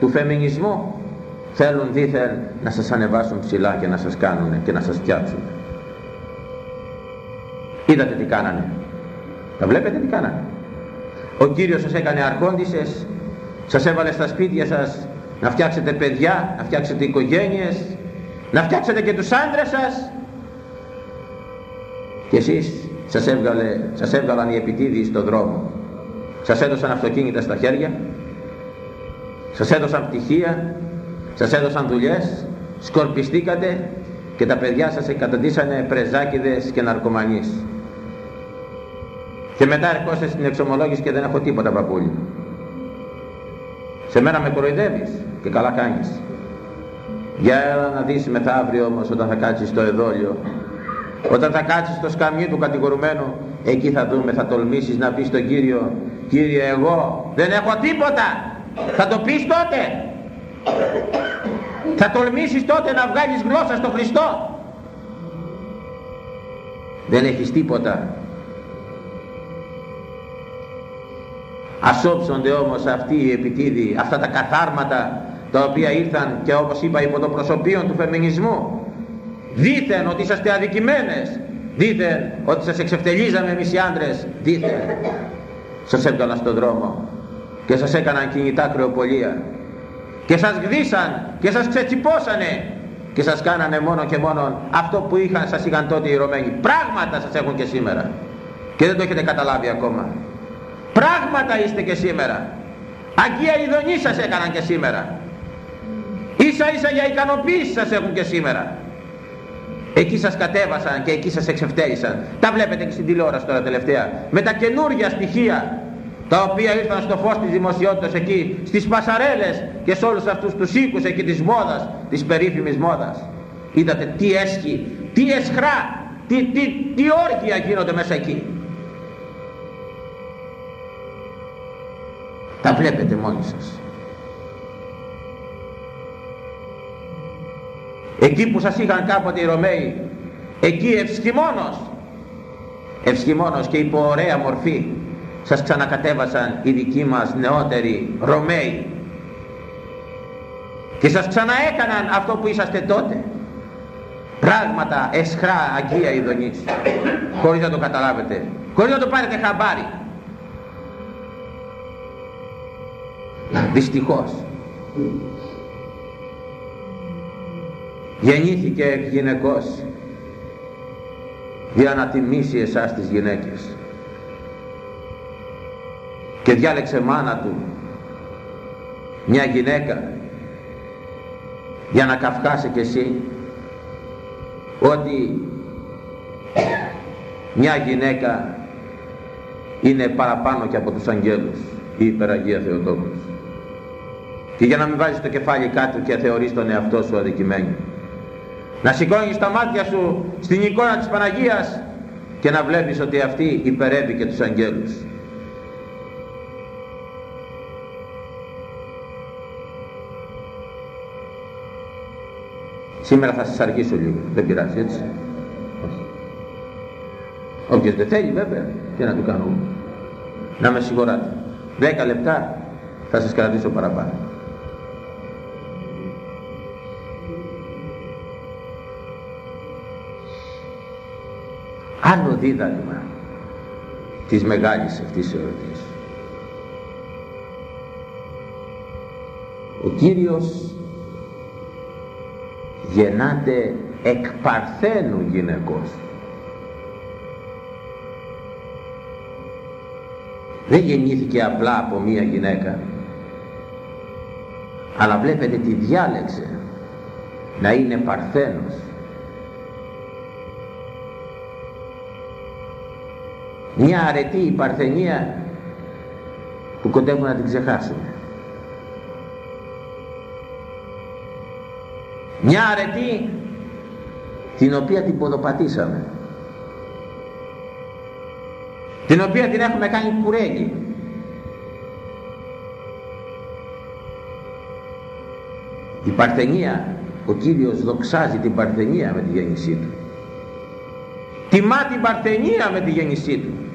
Του φεμινισμού. Θέλουν δίθεν να σας ανεβάσουν ψηλά και να σας κάνουν και να σας φτιάξουν. Είδατε τι κάνανε. Τα βλέπετε τι κάνανε. Ο Κύριος σας έκανε αρχόντισες σας έβαλε στα σπίτια σας να φτιάξετε παιδιά, να φτιάξετε οικογένειες, να φτιάξετε και τους άντρες σας. Και εσείς σας, έβγαλε, σας έβγαλαν οι επιτίδιοι στον δρόμο. Σας έδωσαν αυτοκίνητα στα χέρια. Σας έδωσαν πτυχία. Σας έδωσαν δουλειές. Σκορπιστήκατε και τα παιδιά σας εκαταντήσανε πρεζάκιδες και ναρκωμανείς. Και μετά ερχόσαστε στην εξομολόγηση και δεν έχω τίποτα παππούλι σε μένα με κοροϊδεύεις και καλά κάνεις. Για έλα να δεις μεθαύριο όμως όταν θα κάτσεις στο εδόλιο. Όταν θα κάτσεις στο σκαμί του κατηγορουμένου, εκεί θα δούμε, θα τολμήσεις να πεις στον Κύριο, Κύριε εγώ δεν έχω τίποτα. Θα το πεις τότε. Θα τολμήσεις τότε να βγάλεις γλώσσα στο Χριστό. Δεν έχεις τίποτα. Ασόψονται όμως αυτοί οι επιτίδοι, αυτά τα καθάρματα τα οποία ήρθαν και όπως είπα υπό το προσωπείο του φεμινισμού δήθεν ότι είσαστε αδικημένες. Δήθεν ότι σας εξευτελίζαμε εμείς οι άντρες. Δήθεν σας έβγαλαν στον δρόμο και σας έκαναν κινητά κρεοπολία. Και σας γδίσαν και σας ξετσιπώσανε. Και σας κάνανε μόνο και μόνο αυτό που είχαν, σας είχαν τότε οι Ρωμένοι πράγματα σας έχουν και σήμερα. Και δεν το έχετε καταλάβει ακόμα. Πράγματα είστε και σήμερα. Αγία ειδονή σας έκαναν και σήμερα. Ίσα ίσα για ικανοποίηση σας έχουν και σήμερα. Εκεί σας κατέβασαν και εκεί σας εξευτέλισαν. Τα βλέπετε και στην τηλεόραση τώρα τελευταία. Με τα καινούργια στοιχεία τα οποία ήρθαν στο φως της δημοσιότητας εκεί, στις πασαρέλες και σε όλους αυτούς τους οίκους εκεί της μόδας, της περίφημης μόδας. Είδατε τι έσχη, τι εσχρά, τι, τι, τι όργια γίνονται μέσα εκεί. Τα βλέπετε μόνοι σας. Εκεί που σας είχαν κάποτε οι Ρωμαίοι, εκεί ευσχημόνος, ευσχημόνος και υπό ωραία μορφή, σας ξανακατέβασαν οι δικοί μας νεότεροι Ρωμαίοι. Και σας ξαναέκαναν αυτό που είσαστε τότε. Πράγματα εσχρά αγία ειδονής χωρίς να το καταλάβετε. Χωρίς να το πάρετε χαμπάρι. Δυστυχώς γεννήθηκε γυναικός για να τιμήσει εσάς τις γυναίκες. Και διάλεξε μάνα του μια γυναίκα για να καυχάσει και εσύ ότι μια γυναίκα είναι παραπάνω και από τους αγγέλους η υπεραγία Θεοτόκος. Και για να μην βάζεις το κεφάλι κάτω και θεωρείς τον εαυτό σου αδικημένο να σηκώνεις τα μάτια σου στην εικόνα της Παναγίας και να βλέπεις ότι αυτή υπερεύει και τους αγγέλους Σήμερα θα σας αργήσω λίγο, δεν πειράζει έτσι. Όποιος δεν θέλει βέβαια, τι να του κάνουμε. Να με συγχωράτε. Δέκα λεπτά θα σας κρατήσω παραπάνω. Άλλο δίδαγμα της μεγάλης αυτής εορτής. Ο Κύριος γεννάται εκ παρθένου γυναικός. Δεν γεννήθηκε απλά από μία γυναίκα αλλά βλέπετε τι διάλεξε να είναι παρθένος μια αρετή η παρθενία που κοντεύουμε να την ξεχάσουμε. Μια αρετή την οποία την ποδοπατήσαμε. Την οποία την έχουμε κάνει κουρέλι η Παρθενία ο Κύριος δοξάζει την Παρθενία με τη γέννησή του. Τιμά την Παρθενία με τη γέννησή του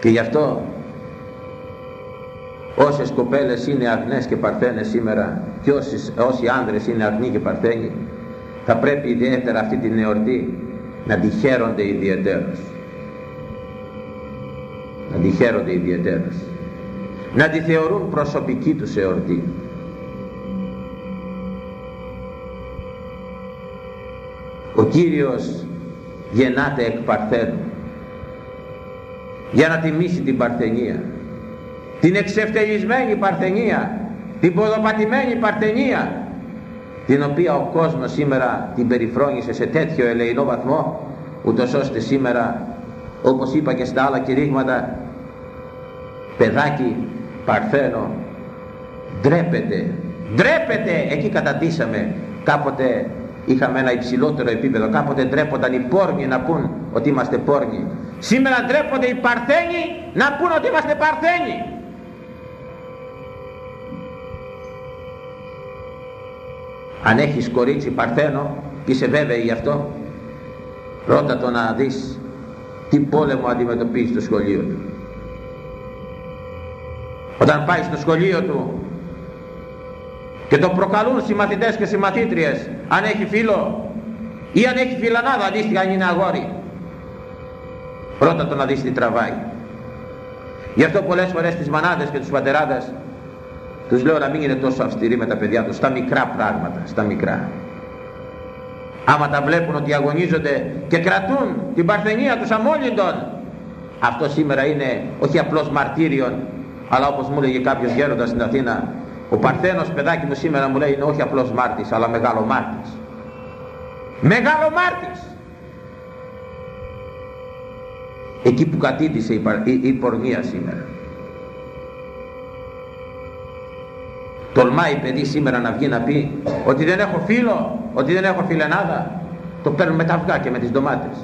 και γι' αυτό όσες κοπέλες είναι αγνές και παρθένες σήμερα και όσοι, όσοι άνδρες είναι αγνοί και παρθένοι θα πρέπει ιδιαίτερα αυτή την εορτή να τη χαίρονται ιδιαιτέρως. Να τη χαίρονται ιδιαιτέρως. Να τη θεωρούν προσωπική τους εορτή. Ο Κύριος γεννάται εκ Παρθένου για να τιμήσει την Παρθενία. Την εξευτελισμένη Παρθενία την ποδοπατημένη Παρθενία την οποία ο κόσμος σήμερα την περιφρόνησε σε τέτοιο ελεηνό βαθμό ούτως ώστε σήμερα όπως είπα και στα άλλα κηρύγματα παιδάκι παρθένο ντρέπεται ντρέπεται εκεί κατατήσαμε κάποτε είχαμε ένα υψηλότερο επίπεδο. Κάποτε ντρέπονταν οι πόρνοι να πούν ότι είμαστε πόρνοι σήμερα ντρέπονται οι παρθένοι να πούν ότι είμαστε παρθένοι. Αν έχεις κορίτσι παρθένο και είσαι βέβαιη γι' αυτό ρώτα το να δεις τι πόλεμο αντιμετωπίζεις στο σχολείο του. Όταν πάει στο σχολείο του και το προκαλούν συμμαθητές και συμμαθήτριες αν έχει φίλο ή αν έχει φιλανάδα αντίστοιχα αν είναι αγόρι ρώτα το να δεις τι τραβάει. Γι' αυτό πολλές φορές τις μανάδες και τους πατεράδες τους λέω να μην είναι τόσο αυστηροί με τα παιδιά τους στα μικρά πράγματα στα μικρά. Άμα τα βλέπουν ότι αγωνίζονται και κρατούν την παρθενία τους αμόλυντων αυτό σήμερα είναι όχι απλώς μαρτύριον αλλά όπως μου έλεγε κάποιος γέροντας στην Αθήνα ο Παρθένος παιδάκι μου σήμερα μου λέει είναι όχι απλώς μάρτης αλλά μεγάλο μάρτης μεγάλο μάρτης εκεί που κατήτησε η, η, η πορνεία σήμερα Τολμάει παιδί σήμερα να βγει να πει ότι δεν έχω φίλο, ότι δεν έχω φιλενάδα. Το παίρνουν με τα αυγά και με τις ντομάτες.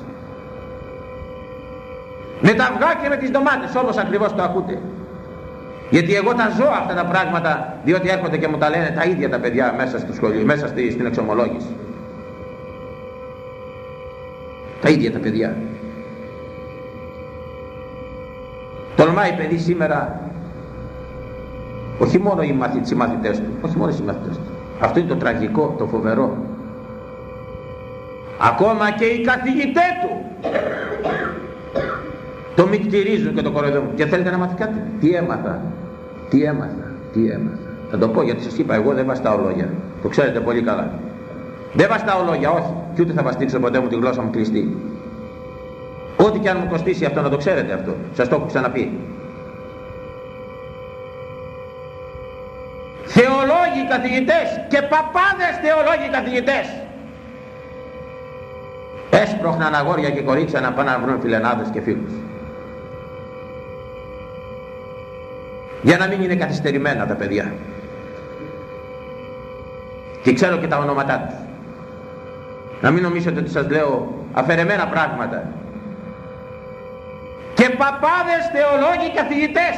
Με τα αυγά και με τις ντομάτες, όπως ακριβώς το ακούτε. Γιατί εγώ τα ζω αυτά τα πράγματα, διότι έρχονται και μου τα λένε τα ίδια τα παιδιά μέσα στο σχολείο, μέσα στην εξομολόγηση. Τα ίδια τα παιδιά. Τολμάει παιδί σήμερα όχι μόνο οι μαθητές του, όχι μόνο οι μαθητές του. Αυτό είναι το τραγικό, το φοβερό. Ακόμα και οι καθηγητές του το μικτηρίζουν και το κοροϊδεύουν. Και θέλετε να μάθει κάτι; Τι έμαθα, τι έμαθα, τι έμαθα; Θα το πω γιατί σας είπα εγώ δεν βαστάω λόγια. Το ξέρετε πολύ καλά. Δεν βαστάω λόγια, όχι. Και ούτε θα βαστίξω ποτέ μου τη γλώσσα μου κλειστή. Ό,τι και αν μου κοστίσει αυτό να το ξέρετε αυτό. Σας το έχω ξαναπεί. θεολόγοι καθηγητές και παπάδες θεολόγοι καθηγητές. Έσπροχναν αγόρια και κορίτσια να πάνε να βρουν φιλενάδες και φίλους. Για να μην είναι καθυστερημένα τα παιδιά. Και ξέρω και τα ονόματά τους. Να μην νομίζετε ότι σας λέω αφαιρεμένα πράγματα και παπάδες θεολόγοι καθηγητές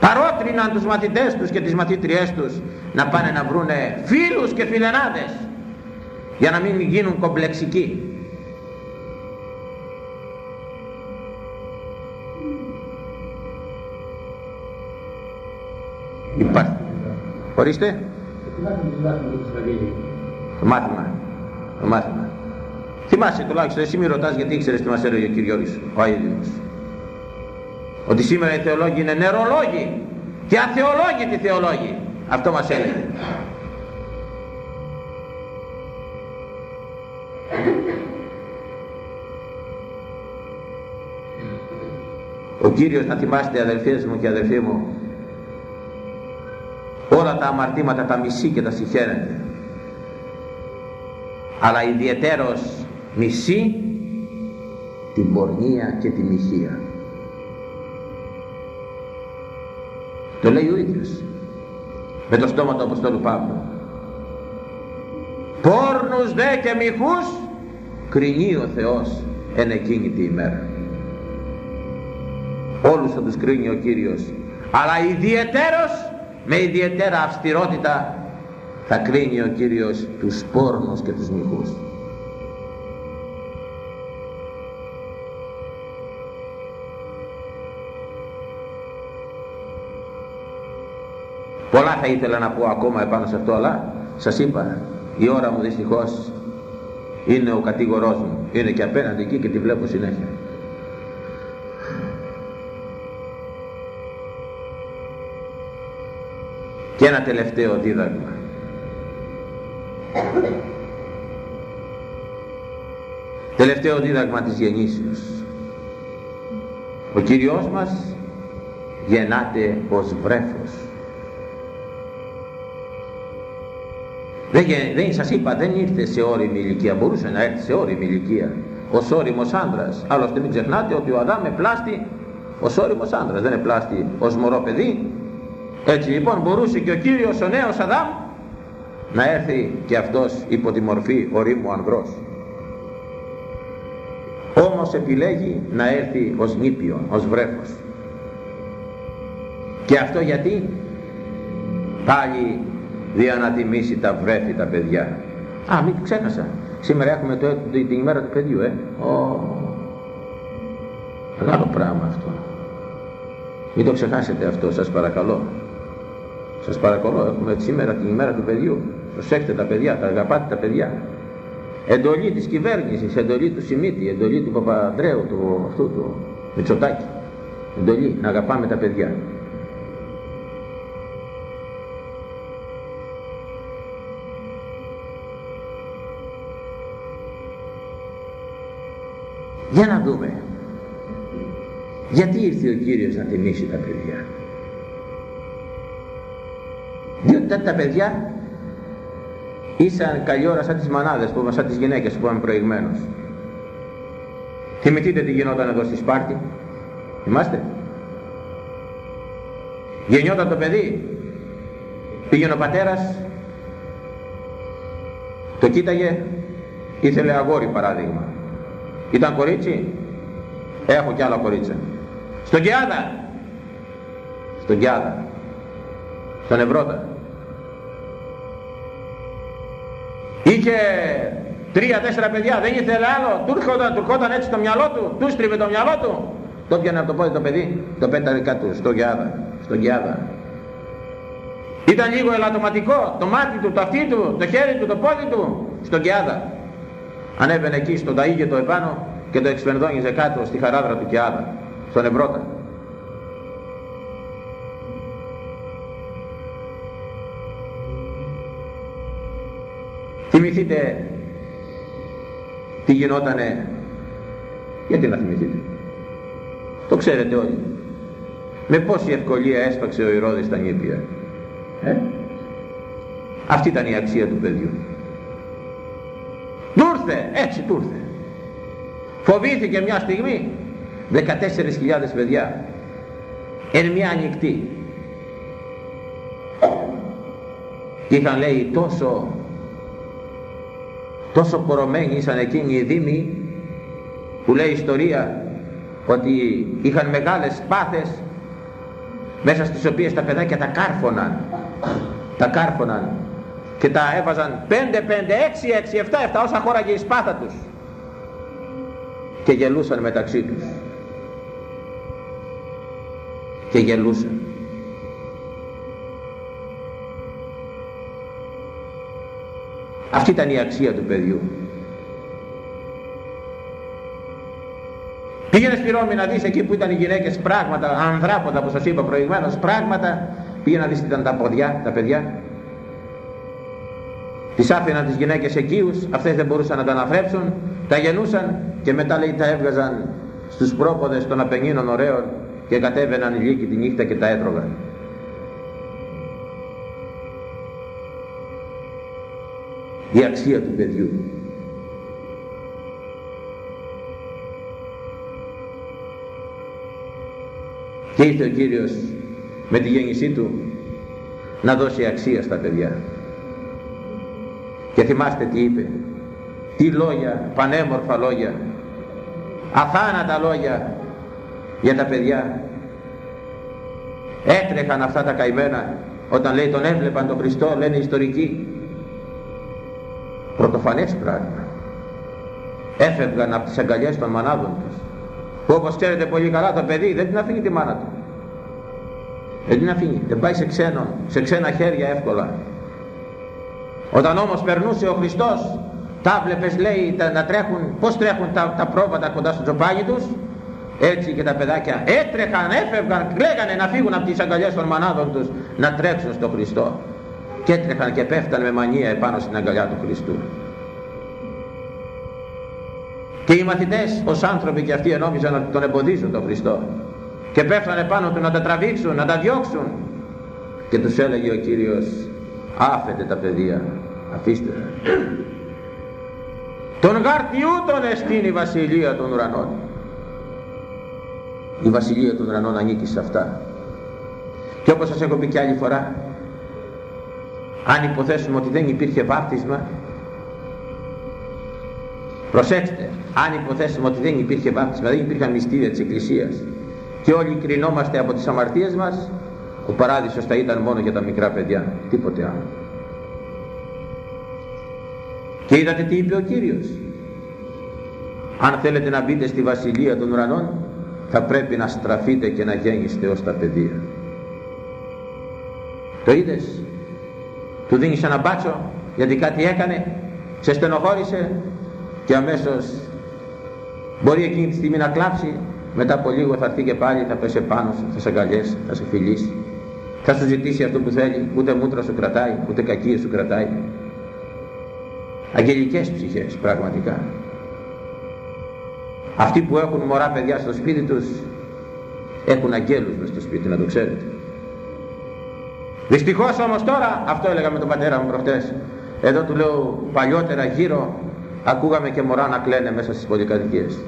παρότριναν τους μαθητές τους και τις μαθήτριές τους να πάνε να βρούνε φίλους και φιλενάδες για να μην γίνουν κομπλεξικοί Υπάρχει. Ορίστε. Το μάθημα. Το μάθημα. Θυμάσαι τουλάχιστον εσύ μη ρωτάς γιατί ήξερες τι μας έλεγε ο Κυριώρης, ο Αίδιος. Ότι σήμερα οι θεολόγοι είναι νερολόγοι και αθεολόγητοι θεολόγοι. Αυτό μας έλεγε. Ο Κύριος να θυμάστε αδελφές μου και αδελφοί μου όλα τα αμαρτήματα τα μισεί και τα συγχαίρεται αλλά ιδιαιτέρως μισεί την πορνεία και τη μοιχεία. Το λέει ο ίδιος με το στόμα του Αποστόλου Παύλου. Πόρνους δε και μοιχούς κρινεί ο Θεός εν εκείνη τη ημέρα. Όλους θα τους κρίνει ο Κύριος αλλά ιδιαιτέρως με ιδιαίτερα αυστηρότητα θα κρίνει ο Κύριος τους πόρνους και τους μοιχούς Πολλά θα ήθελα να πω ακόμα επάνω σε αυτό, αλλά σας είπα, η ώρα μου δυστυχώς είναι ο κατηγορός μου. Είναι και απέναντι εκεί και τη βλέπω συνέχεια. Και ένα τελευταίο δίδαγμα. Τελευταίο δίδαγμα της γεννήσεως. Ο Κύριος μας γεννάται ως βρέφος. Δεν, δεν σας είπα, δεν ήρθε σε όριμη ηλικία, μπορούσε να έρθει σε όριμη ηλικία. Ως όριμος άντρας. Άλλωστε μην ξεχνάτε ότι ο Αδάμ επλάστη ως όριμος άντρας, δεν επλάστη ως μωρό παιδί. Έτσι λοιπόν μπορούσε και ο Κύριος ο νέος Αδάμ να έρθει και αυτός υπό τη μορφή ορίμου ανδρός. Όμως επιλέγει να έρθει ως νήπιο, ως βρέφος. Και αυτό γιατί πάλι για να τιμήσει τα βρέφη τα παιδιά. Α, μην ξέχασα. Σήμερα έχουμε το, την ημέρα του παιδιού, ε. Ο... Μεγάλο πράγμα αυτό. Μην το ξεχάσετε αυτό, σας παρακαλώ. Σας παρακαλώ, έχουμε σήμερα την ημέρα του παιδιού. Προσέξτε τα παιδιά, τα αγαπάτε τα παιδιά. Εντολή της κυβέρνησης, εντολή του Σιμίτη, εντολή του Παπαντρέου, του αυτού του Μητσοτάκη. Εντολή, να αγαπάμε τα παιδιά. Για να δούμε. Γιατί ήρθε ο Κύριος να τιμήσει τα παιδιά; Διότι τα παιδιά ήσαν καλή ώρα σαν τις μανάδες, που, σαν τις γυναίκες που είπαμε προηγμένως. Θυμηθείτε τι γινόταν εδώ στη Σπάρτη; Θυμάστε; Γεννιόταν το παιδί. Πήγαινε ο πατέρας. Το κοίταγε. Ήθελε αγόρι παράδειγμα. Ήταν κορίτσι; Έχω κι άλλα κορίτσια. Στον Κιάδα. Στον Κιάδα. Στον Ευρώτα. Είχε τρία-τέσσερα παιδιά, δεν ήθελε άλλο. Του έρχονταν, έτσι το μυαλό του, του στρίβε το μυαλό του. Το πιανε από το πόδι το παιδί, το πέταρε κάτω, στον Κιάδα. Στον Κιάδα. Ήταν λίγο ελαττωματικό, το μάτι του, το αυτί του, το χέρι του, το πόδι του, στον Κιάδα ανέβαινε εκεί στον το επάνω και το εξπενδόνιζε κάτω στη χαράδρα του Κιάδα, στον Ευρώτα. Θυμηθείτε τι γινότανε, γιατί να θυμηθείτε, το ξέρετε όλοι. Με πόση ευκολία έσπαξε ο Ηρώδης τα νύπια. Ε; Αυτή ήταν η αξία του παιδιού. Του ήρθε, έτσι του ήρθε. Φοβήθηκε μια στιγμή 14.000 παιδιά εν μια ανοιχτή. Και είχαν λέει τόσο τόσο πορωμένοι ήσαν εκείνοι οι δήμοι που λέει η ιστορία ότι είχαν μεγάλες πάθες μέσα στις οποίες τα παιδάκια τα κάρφωναν τα κάρφωναν και τα έβαζαν 5, 5, 6, 6, 7, 7 όσα χώραγε η σπάθα τους και γελούσαν μεταξύ τους και γελούσαν Αυτή ήταν η αξία του παιδιού. Πήγαινε στη Ρώμη να δεις εκεί που ήταν οι γυναίκες πράγματα, ανδράποντα που σας είπα προηγουμένως, πράγματα, πήγαινε να δεις τι ήταν τα ποδιά, τα παιδιά. Τις άφηναν τις γυναίκες εκείους, αυτές δεν μπορούσαν να τα αναθρέψουν, τα γεννούσαν και μετά λέει τα έβγαζαν στους πρόποδες των απενίνων ωραίων και κατέβαιναν οι λύκοι τη νύχτα και τα έτρωγαν. Η αξία του παιδιού. Και ήρθε ο Κύριος με τη γέννησή του να δώσει αξία στα παιδιά. Και θυμάστε τι είπε. Τι λόγια, πανέμορφα λόγια, αθάνατα λόγια για τα παιδιά. Έτρεχαν αυτά τα καημένα όταν λέει τον έβλεπαν τον Χριστό, λένε ιστορικοί. Πρωτοφανές πράγμα. Έφευγαν από τις αγκαλιές των μανάδων τους που όπως ξέρετε πολύ καλά το παιδί δεν την αφήνει τη μάνα του δεν την αφήνει δεν πάει σε ξένο σε ξένα χέρια εύκολα όταν όμως περνούσε ο Χριστός τα βλέπες λέει να τρέχουν πως τρέχουν τα, τα πρόβατα κοντά στο τζοπάνι τους; Έτσι και τα παιδάκια έτρεχαν, έφευγαν, κλαίγανε να φύγουν από τις αγκαλιές των μανάδων τους να τρέξουν στο Χριστό. Και έτρεχαν και πέφταν με μανία επάνω στην αγκαλιά του Χριστού. Και οι μαθητές ως άνθρωποι και αυτοί ενόμιζαν να τον εμποδίζουν τον Χριστό. Και πέφτανε πάνω του να τα τραβήξουν, να τα διώξουν. Και τους έλεγε ο Κύριος άφετε τα παιδεία αφήστε τον γαρτιού τον εστίν η βασιλεία των ουρανών. Η βασιλεία των ουρανών ανήκει σε αυτά. Και όπως σας έχω πει και άλλη φορά αν υποθέσουμε ότι δεν υπήρχε βάπτισμα Προσέξτε, αν υποθέσουμε ότι δεν υπήρχε βάπτισμα, δεν υπήρχαν μυστήρια της Εκκλησίας και όλοι κρινόμαστε από τις αμαρτίες μας, ο παράδεισος θα ήταν μόνο για τα μικρά παιδιά, τίποτε άλλο. Και είδατε τι είπε ο Κύριος. Αν θέλετε να μπείτε στη Βασιλεία των Ουρανών, θα πρέπει να στραφείτε και να γέννηστε ως τα παιδεία. Το είδες, του δίνεις ένα μπάτσο γιατί κάτι έκανε, σε στενοχώρησε, και αμέσως μπορεί εκείνη τη στιγμή να κλάψει μετά από λίγο θα έρθει και πάλι θα πέσει πάνω σου, θα σε αγκαλιέσει, θα σε φιλήσει θα σου ζητήσει αυτό που θέλει ούτε μούτρα σου κρατάει, ούτε κακία σου κρατάει αγγελικές ψυχές πραγματικά. Αυτοί που έχουν μωρά παιδιά στο σπίτι τους έχουν αγγέλους μες στο σπίτι να το ξέρετε. Δυστυχώς όμως τώρα αυτό έλεγα με τον πατέρα μου προχτές εδώ του λέω παλιότερα γύρω ακούγαμε και μωρά να κλαίνε μέσα στις πολυκατοικίες.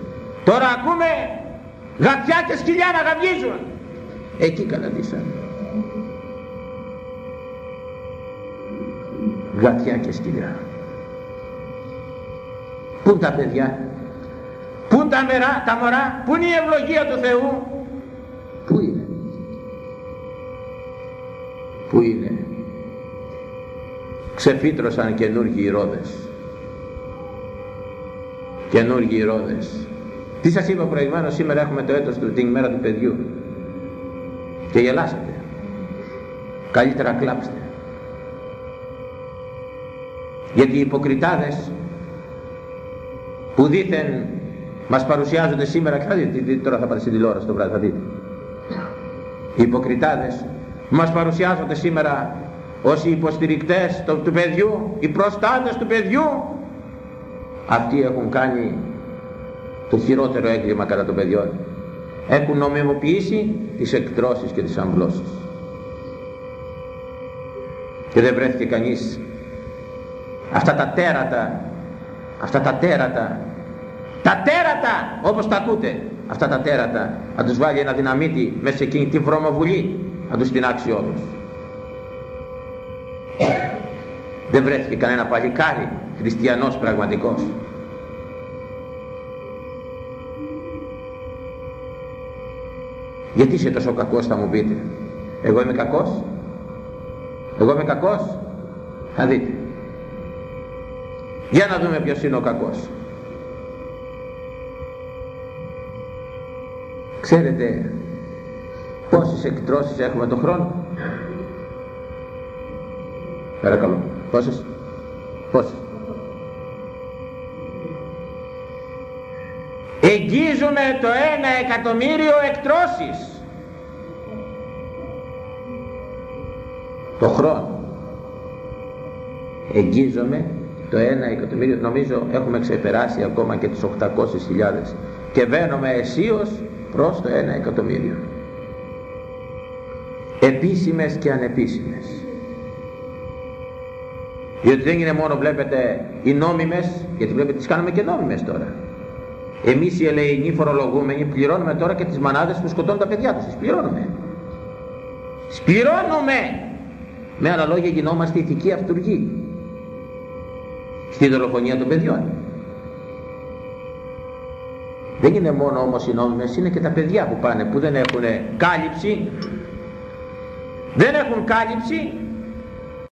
Τώρα ακούμε γατιά και σκυλιά να γαβγίζουν εκεί καταντήσαν γατιά και σκυλιά πού είναι τα παιδιά; Πού είναι τα, μερά, τα μωρά; Πού είναι η ευλογία του Θεού; Πού είναι; Πού είναι; Ξεφύτρωσαν καινούργιοι ρόδες καινούργιοι ρόδες. Τι σας είπα προηγουμένως, σήμερα έχουμε το έτος του, την ημέρα του παιδιού. Και γελάσατε. Καλύτερα κλάψτε. Γιατί οι υποκριτάδες που δήθεν μας παρουσιάζονται σήμερα, θα δείτε, τώρα θα πάτε στην τηλεόραση το βράδυ, θα δείτε. Οι υποκριτάδες μας παρουσιάζονται σήμερα ως οι υποστηρικτές του, του παιδιού, οι προστάτες του παιδιού, αυτοί έχουν κάνει το χειρότερο έγκλημα κατά των παιδιών. Έχουν νομιμοποιήσει τις εκτρώσεις και τις αμπλώσεις και δεν βρέθηκε κανείς. Αυτά τα τέρατα αυτά τα τέρατα τα τέρατα όπως τα ακούτε. Αυτά τα τέρατα να τους βάλει ένα δυναμίτι μέσα σε εκείνη τη βρωμοβουλή. Να τους τεινάξει όλους. Δεν βρέθηκε κανένα παλικάρι χριστιανός πραγματικός. Γιατί είσαι τόσο κακός θα μου πείτε. Εγώ είμαι κακός; Εγώ είμαι κακός; Θα δείτε. Για να δούμε ποιος είναι ο κακός Ξέρετε πόσες εκτρώσεις έχουμε το χρόνο; Παρακαλώ. Πόσες; Πόσες; Εγγίζουμε το ένα εκατομμύριο εκτρώσεις. Το χρόνο. Εγγίζουμε το ένα εκατομμύριο. Νομίζω έχουμε ξεπεράσει ακόμα και τις 800.000. Και βαίνουμε αισίως προς το ένα εκατομμύριο. Επίσημες και ανεπίσημες. Διότι δεν είναι μόνο βλέπετε οι νόμιμες γιατί βλέπετε τις κάνουμε και νόμιμες τώρα. Εμείς οι ελεηνοί φορολογούμενοι πληρώνουμε τώρα και τις μανάδες που σκοτώνουν τα παιδιά τους. Τις πληρώνουμε. Σπληρώνουμε με άλλα λόγια γινόμαστε ηθικοί αυτούργοι. Στη δολοφονία των παιδιών δεν είναι μόνο όμως οι νόμιμες είναι και τα παιδιά που πάνε που δεν έχουν κάλυψη. Δεν έχουν κάλυψη